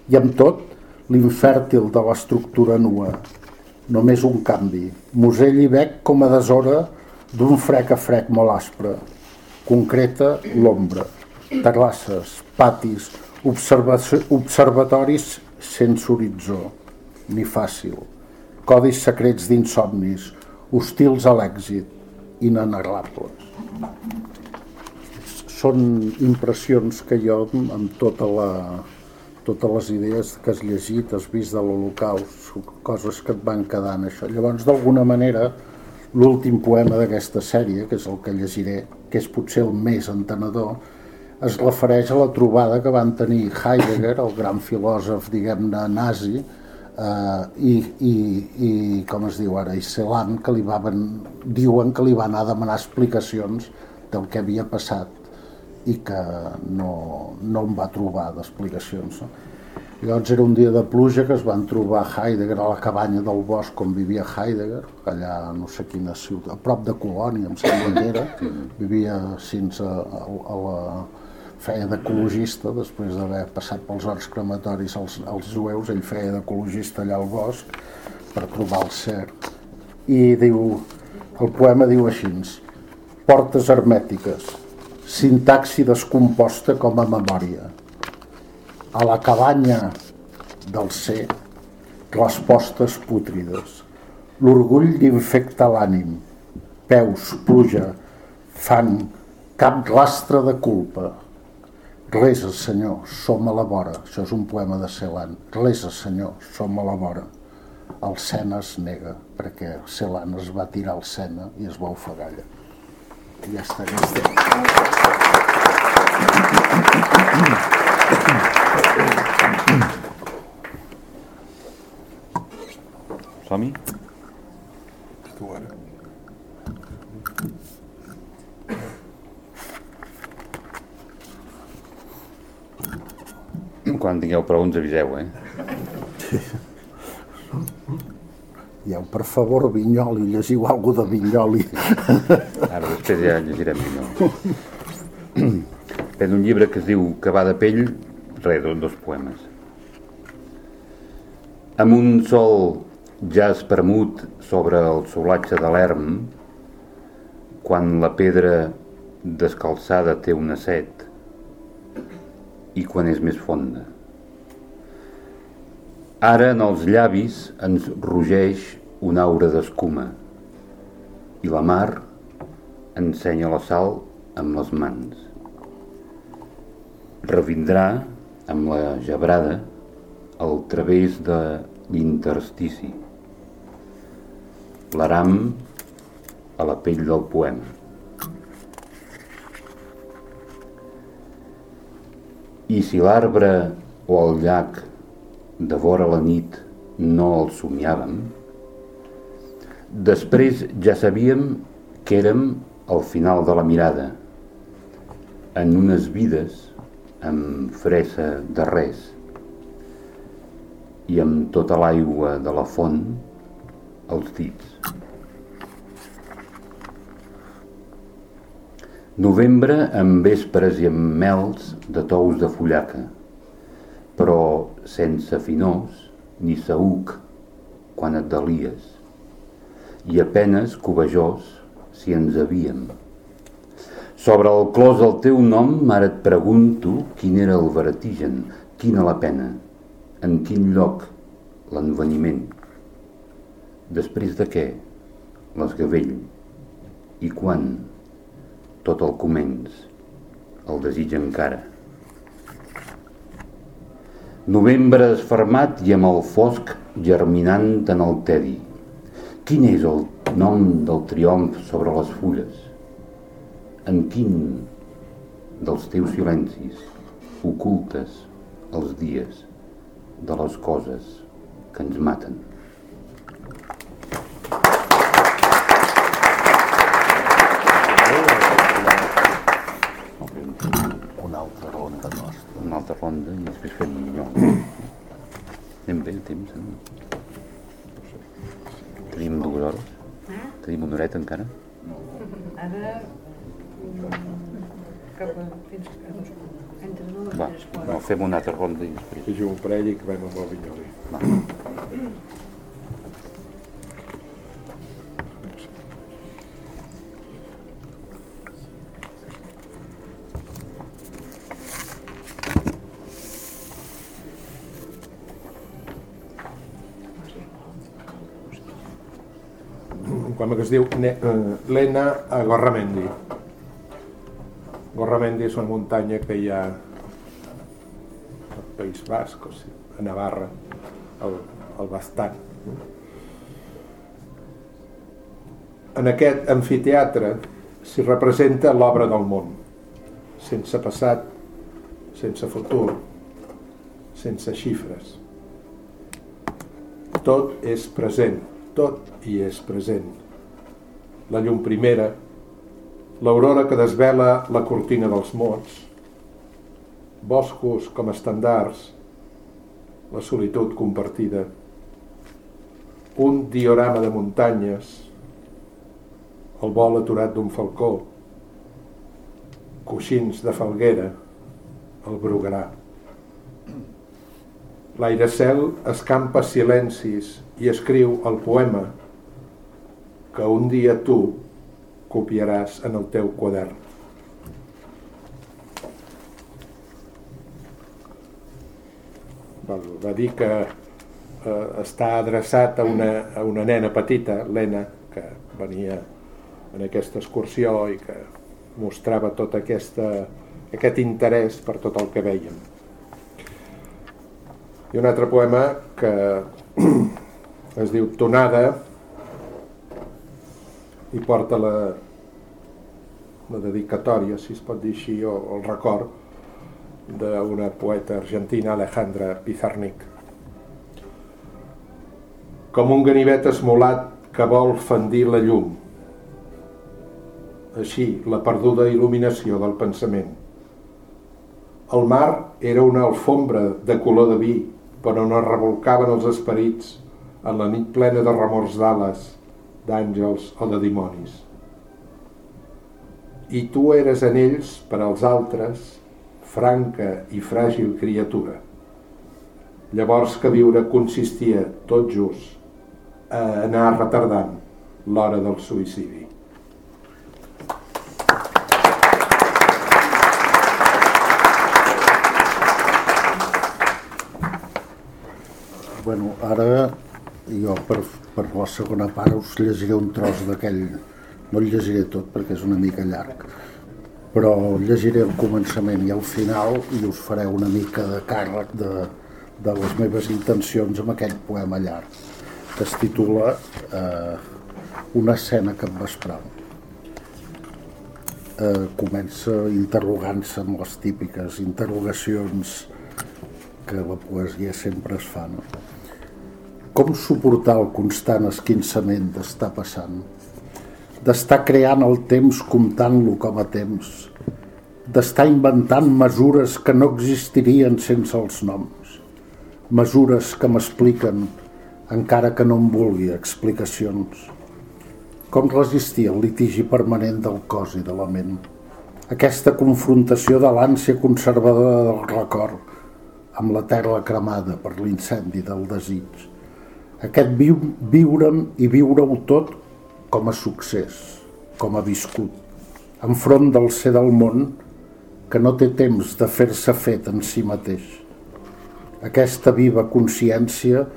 i amb tot l'infèrtil de l'estructura nua. Només un canvi. Musell i bec com a deshora d'un frec a frec molt aspre. Concreta l'ombra. Terrasses, patis, observatoris sense horitzó, ni fàcil. Codis secrets d'insomnis, hostils a l'èxit, inenarrables. Són impressions que jo, amb tota la, totes les idees que has llegit, has vist de l'Holocaust, coses que et van quedar en això. Llavors, d'alguna manera, l'últim poema d'aquesta sèrie, que és el que llegiré, que és potser el més entenedor, es refereix a la trobada que van tenir Heidegger, el gran filòsof, diguem-ne, nazi, eh, i, i, i, com es diu ara, i Celan, que li van, diuen que li va anar a demanar explicacions del que havia passat i que no, no em va trobar d'explicacions. No? Llavors era un dia de pluja que es van trobar Heidegger a la cabanya del bosc on vivia Heidegger, allà no sé quina ciutat, a prop de Colònia, em sembla que era, vivia fins a, a, a la feia d'ecologista, després d'haver passat pels horts crematoris als, als jueus, ell feia d'ecologista allà al bosc per trobar el cert. I diu, el poema diu així, portes hermètiques, sintaxi descomposta com a memòria. A la cabanya del ser, respostes pútrides. L'orgull d'infectar l'ànim. Peus, pluja, fang, cap rastre de culpa. Resa, Senyor, som a la vora. Això és un poema de Celan. Resa, Senyor, som a la vora. El Sena es nega, perquè Celan es va tirar al Sena i es va ofegar allà. I ja està, ja està. Som-hi? Tu ara. Quan tingueu prou ens aviseu, eh? [laughs] Dieu, per favor, Vinyoli, llegiu alguna de Vinyoli. Ara després ja llegirem millor. És un llibre que es diu Que va de pell, res, dos, poemes. Amb un sol ja espremut sobre el solatge de l'erm, quan la pedra descalçada té una set i quan és més fonda. Ara en els llavis ens rugeix una aura d'escuma i la mar ensenya la sal amb les mans. Revindrà amb la gebrada al través de l'interstici. L'aram a la pell del poema. I si l'arbre o el llac de vora la nit no el somiàvem, després ja sabíem que érem al final de la mirada, en unes vides amb fresa de res i amb tota l'aigua de la font als dits. Novembre amb vespres i amb mels de tous de fullaca, però sense finors ni saúc quan et delies, i apenes covejós si ens havíem. Sobre el clos del teu nom, ara et pregunto quin era el vertigen, quina la pena, en quin lloc l'enveniment. Després de què? L'esgavell. I quan? Tot el començ. El desig encara. Novembre esfermat i amb el fosc germinant en el tedi. Quin és el nom del triomf sobre les fulles? En quin dels teus silencis ocultes els dies de les coses que ens maten? Una altra ronda nostra. Una altra ronda i després fem millor. Anem bé, el temps, no? Tenim dues hores? Tenim una horeta encara? Ara, mm, cap a, fins a dos, entre dos i Va, tres quarts. no, fem una altra ronda i després. Llegiu un parell i acabem amb el Vinyoli. Va. Es diu eh, Lena a Gorramendi. Gorramendi és una muntanya que hi ha al País Basc, o sigui, a Navarra, al, al Bastant. En aquest amfiteatre s'hi representa l'obra del món, sense passat, sense futur, sense xifres. Tot és present, tot hi és present. La llum primera, l'aurora que desvela la cortina dels mots, boscos com estandards, la solitud compartida, un diorama de muntanyes, el vol aturat d'un falcó, coixins de falguera, el brugarà. L'aire cel escampa silencis i escriu el poema que un dia tu copiaràs en el teu quadern. Va dir que eh, està adreçat a una, a una nena petita, l'Ena, que venia en aquesta excursió i que mostrava tot aquesta, aquest interès per tot el que veiem. I un altre poema que [clears throat] es diu Tonada i porta la, la dedicatòria, si es pot dir així, o el record d'una poeta argentina, Alejandra Pizarnik. Com un ganivet esmolat que vol fendir la llum. Així, la perduda il·luminació del pensament. El mar era una alfombra de color de vi, però no revolcaven els esperits en la nit plena de remors d'ales, d'àngels o de dimonis. I tu eres en ells, per als altres, franca i fràgil criatura. Llavors que viure consistia, tot just, a anar retardant l'hora del suïcidi. Bueno, ara jo per, per la segona part us llegiré un tros d'aquell, no el llegiré tot perquè és una mica llarg, però llegiré el començament i el final i us faré una mica de càrrec de, de les meves intencions amb aquell poema llarg que es titula eh, Una escena que em vesprau. Eh, comença interrogant-se amb les típiques interrogacions que la poesia sempre es fa. No? Com suportar el constant esquinçament d'estar passant? D'estar creant el temps comptant-lo com a temps? D'estar inventant mesures que no existirien sense els noms? Mesures que m'expliquen encara que no em vulgui explicacions. Com resistir el litigi permanent del cos i de la ment? Aquesta confrontació de l'ànsia conservadora del record amb la terra cremada per l'incendi del desig. Aquest viu, viure'm i viure-ho tot com a succés, com a viscut, enfront del ser del món que no té temps de fer-se fet en si mateix. Aquesta viva consciència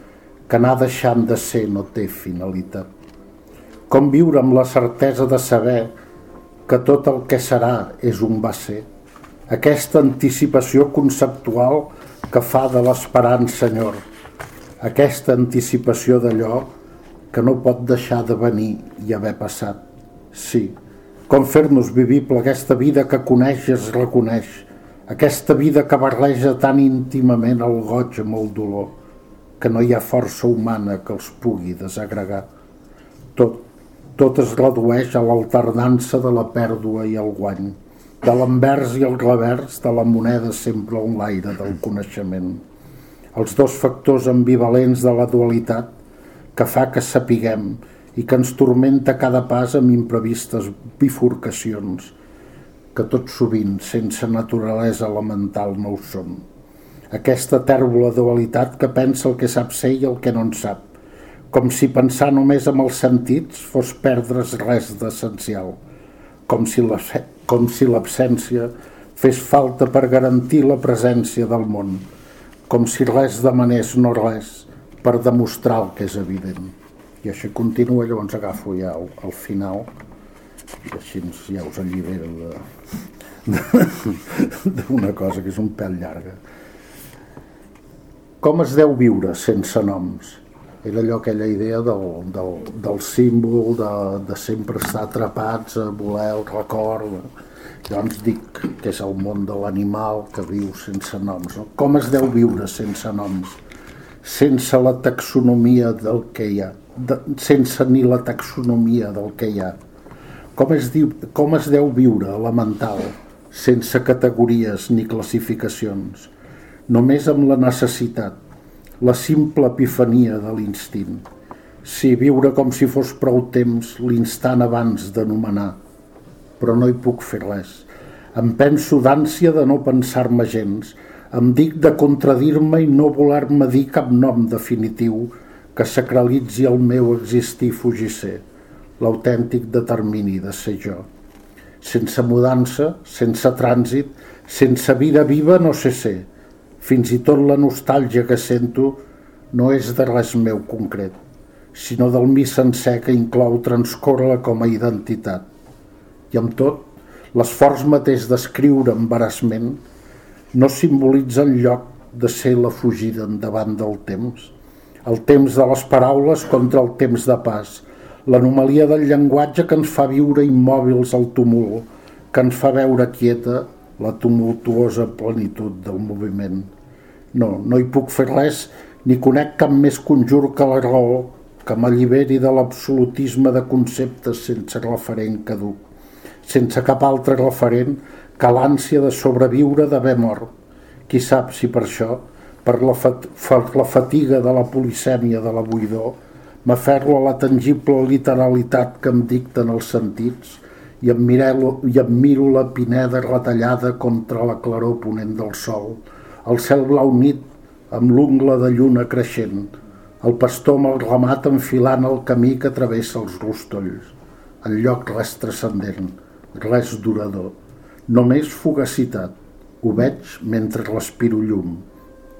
que anar deixant de ser no té finalitat. Com viure amb la certesa de saber que tot el que serà és un va ser. Aquesta anticipació conceptual que fa de l'esperant Senyor. Aquesta anticipació d'allò que no pot deixar de venir i haver passat. Sí, com fer-nos vivible aquesta vida que coneix i es reconeix, aquesta vida que barreja tan íntimament el goig amb el dolor que no hi ha força humana que els pugui desagregar. Tot, tot es redueix a l'alternança de la pèrdua i el guany, de l'envers i el revers de la moneda sempre en l'aire del coneixement. Els dos factors ambivalents de la dualitat que fa que sapiguem i que ens tormenta cada pas amb imprevistes bifurcacions, que tot sovint, sense naturalesa elemental, no ho som aquesta tèrbola dualitat que pensa el que sap ser i el que no en sap, com si pensar només amb els sentits fos perdre's res d'essencial, com si com si l'absència fes falta per garantir la presència del món, com si res demanés no res per demostrar el que és evident. I això continua, llavors agafo ja al, al final i així ja us allibero d'una cosa que és un pèl llarga. Com es deu viure sense noms? Era allò aquella idea del, del, del símbol, de, de sempre estar atrapats a voler el record. Llavors dic que és el món de l'animal que viu sense noms. No? Com es deu viure sense noms? Sense la taxonomia del que hi ha, de, sense ni la taxonomia del que hi ha. Com es, diu, com es deu viure elemental, sense categories ni classificacions? només amb la necessitat, la simple epifania de l'instint. Sí, viure com si fos prou temps l'instant abans d'anomenar, però no hi puc fer res. Em penso d'ànsia de no pensar-me gens, em dic de contradir-me i no voler-me dir cap nom definitiu que sacralitzi el meu existir fugisser, l'autèntic determini de ser jo. Sense mudança, sense trànsit, sense vida viva no sé ser, fins i tot la nostàlgia que sento no és de res meu concret, sinó del mi sencer que inclou transcórrer com a identitat. I amb tot, l'esforç mateix d'escriure amb veraçment no simbolitza el lloc de ser la fugida endavant del temps, el temps de les paraules contra el temps de pas, l'anomalia del llenguatge que ens fa viure immòbils al tumult, que ens fa veure quieta la tumultuosa plenitud del moviment. No, no hi puc fer res, ni conec cap més conjur que la raó, que m'alliberi de l'absolutisme de conceptes sense referent caduc, sense cap altre referent que l'ànsia de sobreviure d'haver mort. Qui sap si per això, per la, fat per la fatiga de la polisèmia de la buidor, m'aferro a la tangible literalitat que em dicten els sentits i em, mirelo, i em miro la pineda retallada contra la claror ponent del sol, el cel blau nit amb l'ungla de lluna creixent, el pastor amb el ramat enfilant el camí que travessa els rostolls. En lloc res transcendent, res durador, només fugacitat. Ho veig mentre respiro llum,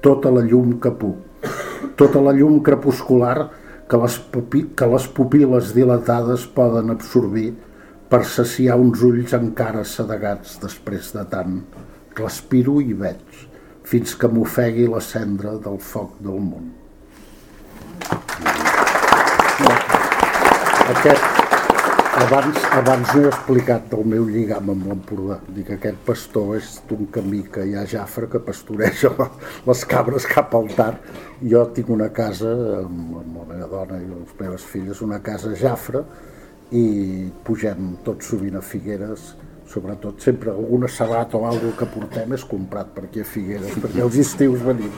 tota la llum que puc, tota la llum crepuscular que les, que les pupil·les dilatades poden absorbir per saciar uns ulls encara sedegats després de tant. Respiro i veig, fins que m'ofegui la cendra del foc del món. Aquest, abans, abans no he explicat del meu lligam amb l'Empordà. Dic que aquest pastor és d'un camí que hi ha Jafra que pastoreja [laughs] les cabres cap al Tar. Jo tinc una casa amb, la meva dona i les meves filles, una casa a Jafra, i pugem tot sovint a Figueres sobretot sempre alguna sabat o alguna que portem és comprat per aquí a Figueres perquè els estius venim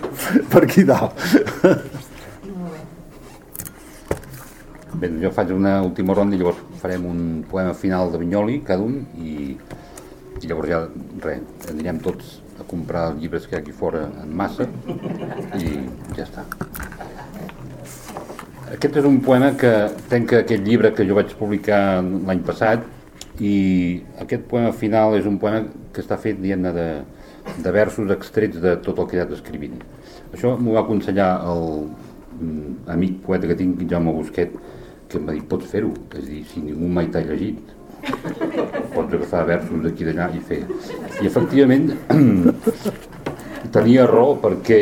per aquí dalt [laughs] Bé, jo faig una última ronda i llavors farem un poema final de Vinyoli, cada un, i, i llavors ja, res, anirem tots a comprar els llibres que hi ha aquí fora en massa i ja està. Aquest és un poema que tenca aquest llibre que jo vaig publicar l'any passat i aquest poema final és un poema que està fet, diguem de, de versos extrets de tot el que he anat escrivint. Això m'ho va aconsellar el mm, amic poeta que tinc, Jaume Busquet, que em va dir, pots fer-ho, és dir, si ningú mai t'ha llegit, pots agafar versos d'aquí d'allà i fer. I efectivament [clears throat] tenia raó perquè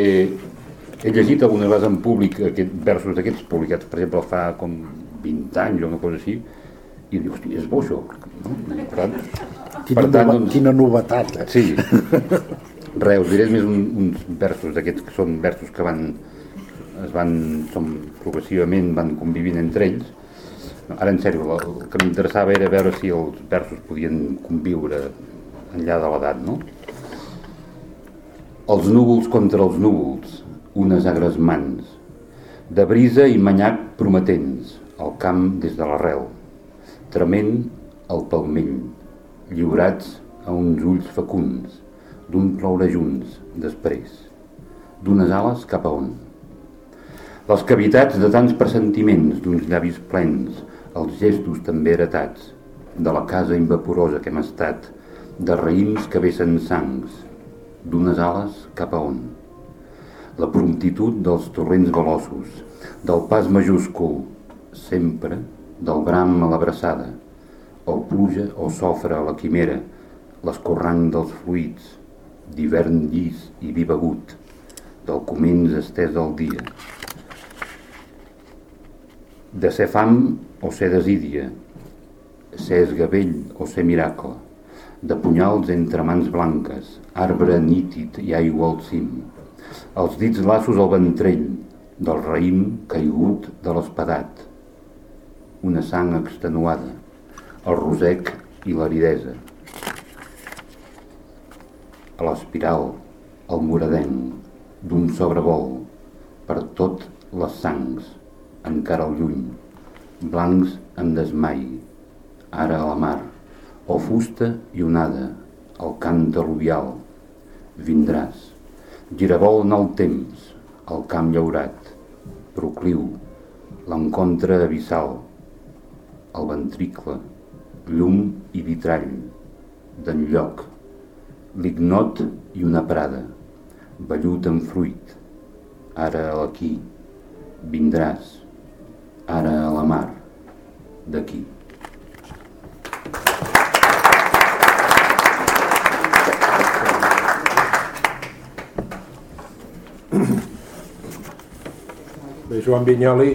he llegit alguna vegades en públic aquest, versos d'aquests publicats, per exemple, fa com 20 anys o una cosa així, i dius, hosti, és bo això. No? I per tant, quina, per tant, doncs, quina novetat eh? sí [laughs] res, us diré més un, uns versos d'aquests que són versos que van es van, som, progressivament van convivint entre ells ara en sèrio, el que m'interessava era veure si els versos podien conviure enllà de l'edat, no? Els núvols contra els núvols, unes agres mans, de brisa i manyac prometents, el camp des de l'arrel, trement el palmell, lliurats a uns ulls fecunds, d'un ploure junts, després, d'unes ales cap a on. Les cavitats de tants pressentiments, d'uns llavis plens, els gestos també heretats de la casa invaporosa que hem estat, de raïms que vessen sangs, d'unes ales cap a on. La promptitud dels torrents veloços, del pas majúscul, sempre del bram a l'abraçada, o pluja o sofre a la quimera, l'escorrang dels fluids, d'hivern llis i vi begut, del començ estès al dia. De ser fam o ser desídia, ser esgavell o ser miracle, de punyals entre mans blanques, arbre nítid i aigua al cim, els dits laços al ventrell, del raïm caigut de l'espadat, una sang extenuada, el rosec i l'aridesa. A l'espiral, el moradenc, d'un sobrevol, per tot les sangs, encara al lluny, blancs en desmai, ara a la mar, o fusta i onada, el cant al·luvial, vindràs, girabol en el temps, el camp llaurat, procliu, l'encontre abissal, el ventricle, llum i vitrall, d'enlloc, l'ignot i una prada, vellut en fruit, ara a l'aquí, vindràs, ara a la mar, d'aquí. de Joan Vinyoli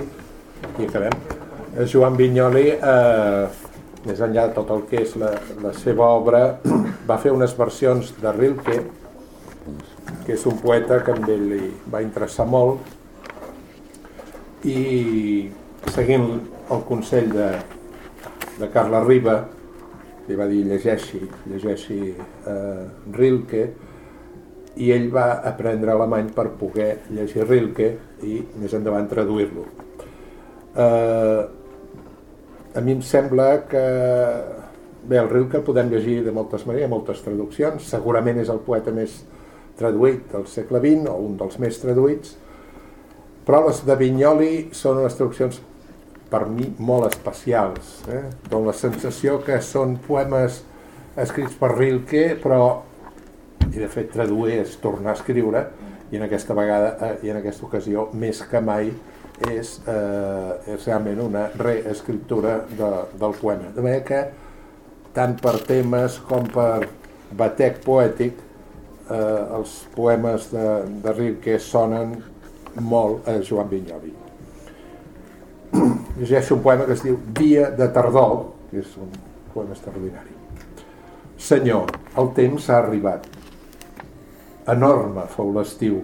i acabem. Eh, Joan Vinyoli eh, més enllà de tot el que és la, la seva obra, [clears throat] va fer unes versions de Rilke, que és un poeta que a ell li va interessar molt, i seguint el consell de, de Carla Riba, li va dir llegeixi, llegeixi eh, Rilke, i ell va aprendre alemany per poder llegir Rilke i més endavant traduir-lo. Eh, a mi em sembla que bé, el Rilke el podem llegir de moltes maneres, moltes traduccions, segurament és el poeta més traduït del segle XX o un dels més traduïts, però les de Vinyoli són unes traduccions per mi molt especials, eh? Dóna la sensació que són poemes escrits per Rilke, però i de fet traduir és tornar a escriure i en aquesta vegada eh, i en aquesta ocasió més que mai és, eh, és realment una reescriptura de, del poema de manera que tant per temes com per batec poètic eh, els poemes de, de Rilke sonen molt a Joan Vinyoli [clears throat] llegeixo un poema que es diu Dia de tardor que és un poema extraordinari Senyor, el temps ha arribat Enorme fou l'estiu.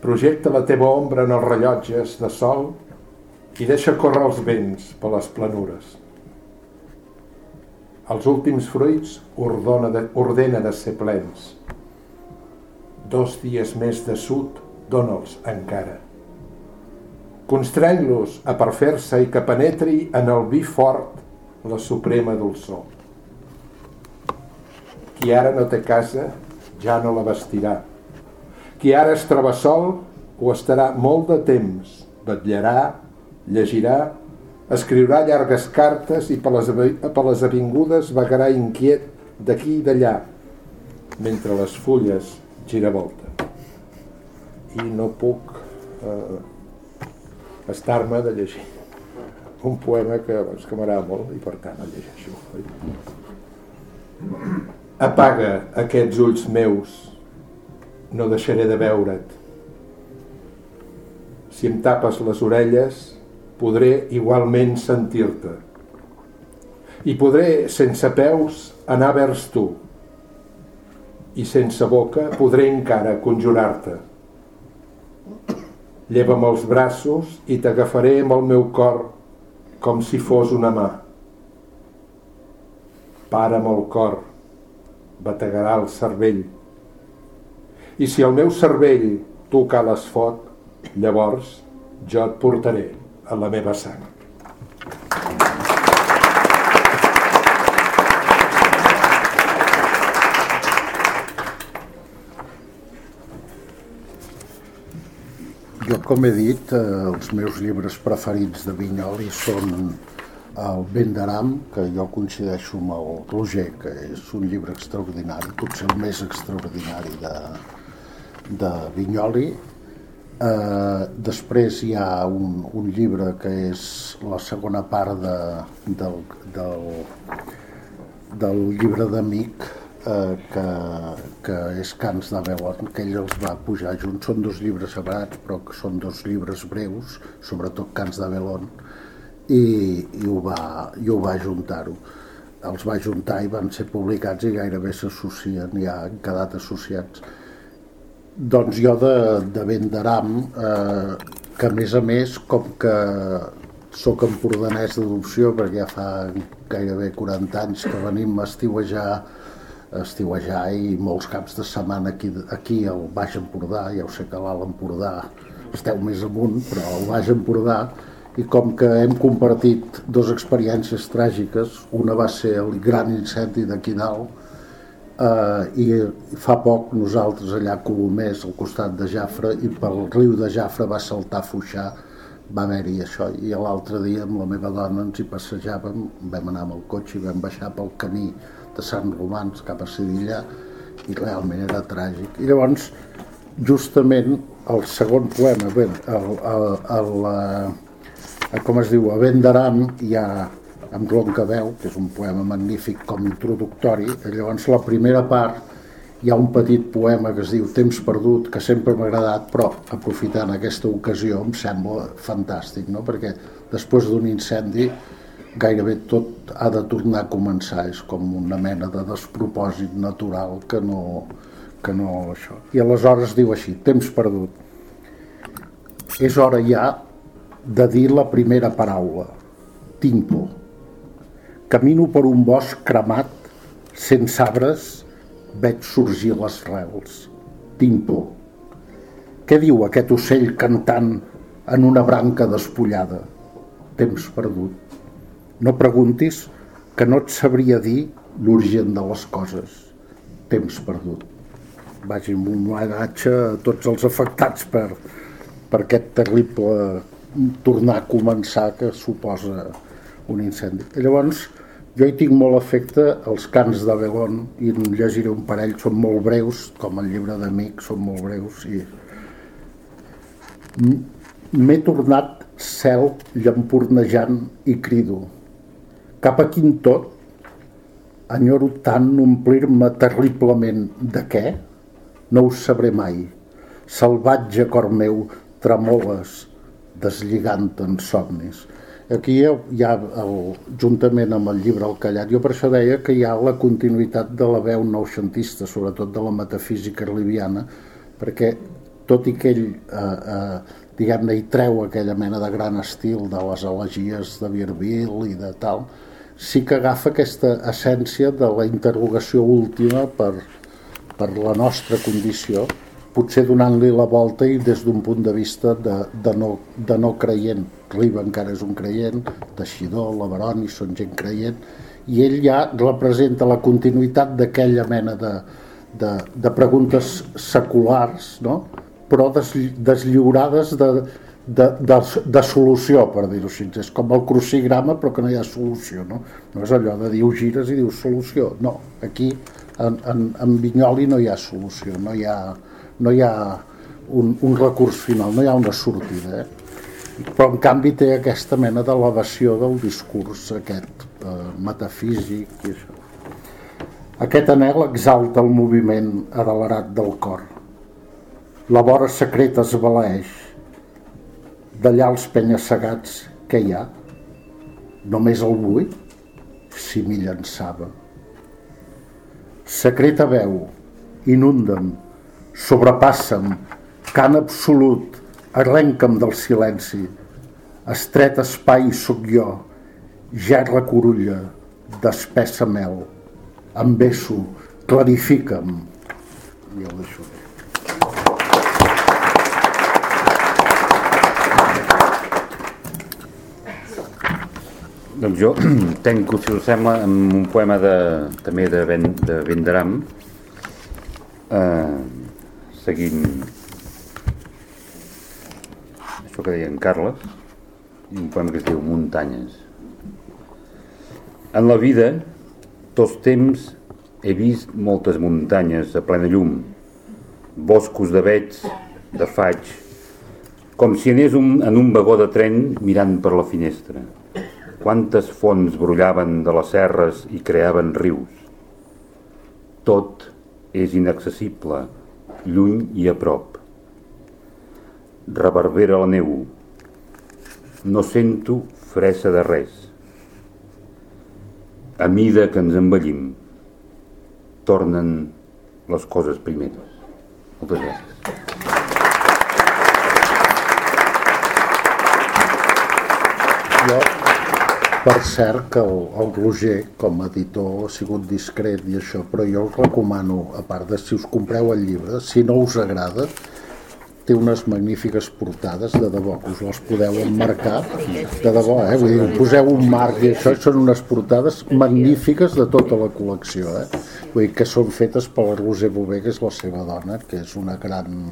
Projecta la teva ombra en els rellotges de sol i deixa córrer els vents per les planures. Els últims fruits ordena de, ordena de ser plens. Dos dies més de sud dona'ls encara. Constreny-los a perfer-se i que penetri en el vi fort la suprema dolçor. Qui ara no té casa, ja no la vestirà. Qui ara es troba sol ho estarà molt de temps, vetllarà, llegirà, escriurà llargues cartes i per les, per les avingudes vagarà inquiet d'aquí i d'allà, mentre les fulles giravolta. I no puc eh, estar-me de llegir un poema que, doncs, que m'agrada molt i per tant el llegeixo. Apaga aquests ulls meus, no deixaré de veure't. Si em tapes les orelles, podré igualment sentir-te. I podré, sense peus, anar vers tu. I sense boca podré encara conjurar-te. Lleva'm els braços i t'agafaré amb el meu cor com si fos una mà. Para'm el cor bategarà el cervell. I si el meu cervell tu cales foc, llavors jo et portaré a la meva sang. Jo, com he dit, eh, els meus llibres preferits de Vinyoli són el vent d'Aram, que jo coincideixo amb el Roger, que és un llibre extraordinari, potser el més extraordinari de, de Vinyoli. Eh, després hi ha un, un llibre que és la segona part de, del, del, del llibre d'Amic, eh, que, que és Cants d'Avelon, que ell els va pujar junts. Són dos llibres separats, però que són dos llibres breus, sobretot Cants d'Avelon, i, i ho va, i ho va juntar-ho. Els va juntar i van ser publicats i gairebé s'associen, ja han quedat associats. Doncs jo de, de vent d'aram, eh, que a més a més, com que sóc empordanès d'adopció, perquè ja fa gairebé 40 anys que venim a estiuejar, estiuejar i molts caps de setmana aquí, aquí al Baix Empordà, ja ho sé que l'Alt Empordà esteu més amunt, però al Baix Empordà, i com que hem compartit dues experiències tràgiques, una va ser el gran incendi d'aquí dalt, eh, i fa poc nosaltres allà a Colomers, al costat de Jafre, i pel riu de Jafre va saltar Fuixà, va haver-hi això, i l'altre dia amb la meva dona ens hi passejàvem, vam anar amb el cotxe i vam baixar pel camí de Sant Romans cap a Sedilla, i realment era tràgic. I llavors, justament, el segon poema, bé, el, el, el, el Eh, com es diu, a Vent d'Aram hi ha amb Roncaveu, que és un poema magnífic com introductori, llavors la primera part hi ha un petit poema que es diu Temps perdut, que sempre m'ha agradat, però aprofitant aquesta ocasió em sembla fantàstic, no? perquè després d'un incendi gairebé tot ha de tornar a començar, és com una mena de despropòsit natural que no, que no això. I aleshores diu així, temps perdut. És hora ja de dir la primera paraula, tinc por. Camino per un bosc cremat, sense arbres, veig sorgir les rels. Tinc por. Què diu aquest ocell cantant en una branca despullada? Temps perdut. No preguntis que no et sabria dir l'urgent de les coses. Temps perdut. Vagi amb un homenatge a tots els afectats per, per aquest terrible tornar a començar que suposa un incendi. I llavors, jo hi tinc molt afecte als cants de Belon i en llegiré un parell, són molt breus, com el llibre d'amics, són molt breus i m'he tornat cel llampurnejant i crido cap a quin tot enyoro tant omplir-me terriblement de què? No ho sabré mai. Salvatge cor meu, tremoles, deslligant en somnis. Aquí hi ha, el, juntament amb el llibre El callat, jo per això deia que hi ha la continuïtat de la veu noucentista, sobretot de la metafísica liviana, perquè tot i que ell eh, eh, diguem-ne hi treu aquella mena de gran estil de les elegies de Virbil i de tal, sí que agafa aquesta essència de la interrogació última per, per la nostra condició, potser donant-li la volta i des d'un punt de vista de, de, no, de no creient. Riba encara és un creient, Teixidor, Laveroni són gent creient, i ell ja representa la continuïtat d'aquella mena de, de, de preguntes seculars, no? però des, deslliurades de, de, de, de solució, per dir-ho així. És com el crucigrama, però que no hi ha solució. No, no és allò de dir gires i dius solució. No, aquí en, en, en Vinyoli no hi ha solució, no hi ha, no hi ha un, un recurs final, no hi ha una sortida. Eh? Però en canvi té aquesta mena d'elevació del discurs aquest eh, metafísic i això. Aquest anel exalta el moviment adelerat del cor. La vora secreta es balaeix, d'allà els penya-segats que hi ha, només el buit, si m'hi llançava. Secreta veu, inunda'm, sobrepassa'm, cant absolut, arrenca'm del silenci, estret espai sóc jo, gerra corulla, d'espessa mel, em beso, clarifica'm. I el deixo bé. Doncs jo tenco, si us sembla, amb un poema de, també de, ben, de Venderam, eh, seguint això que deia en Carles, un poema que es diu Muntanyes. En la vida, tots temps, he vist moltes muntanyes a plena llum, boscos de vets, de faig, com si anés un, en un vagó de tren mirant per la finestra quantes fonts brollaven de les serres i creaven rius. Tot és inaccessible, lluny i a prop. Reverbera la neu. No sento fressa de res. A mida que ens envellim, tornen les coses primeres. Moltes gràcies. Jo per cert que el, el Roger, com a editor, ha sigut discret i això, però jo us recomano, a part de si us compreu el llibre, si no us agrada, té unes magnífiques portades, de debò, que us les podeu emmarcar, de debò, eh? Vull dir, poseu un marc i això, són unes portades magnífiques de tota la col·lecció, eh? Vull dir, que són fetes per la Roser Bové, que és la seva dona, que és una gran,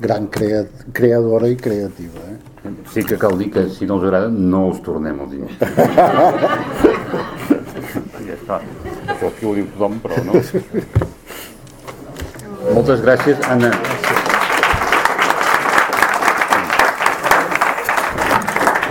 gran crea, creadora i creativa, eh? Sí que cal dir que si no us agrada no us tornem els diners. [laughs] ja està. Això aquí ho diu tothom, però no. Moltes gràcies, Anna.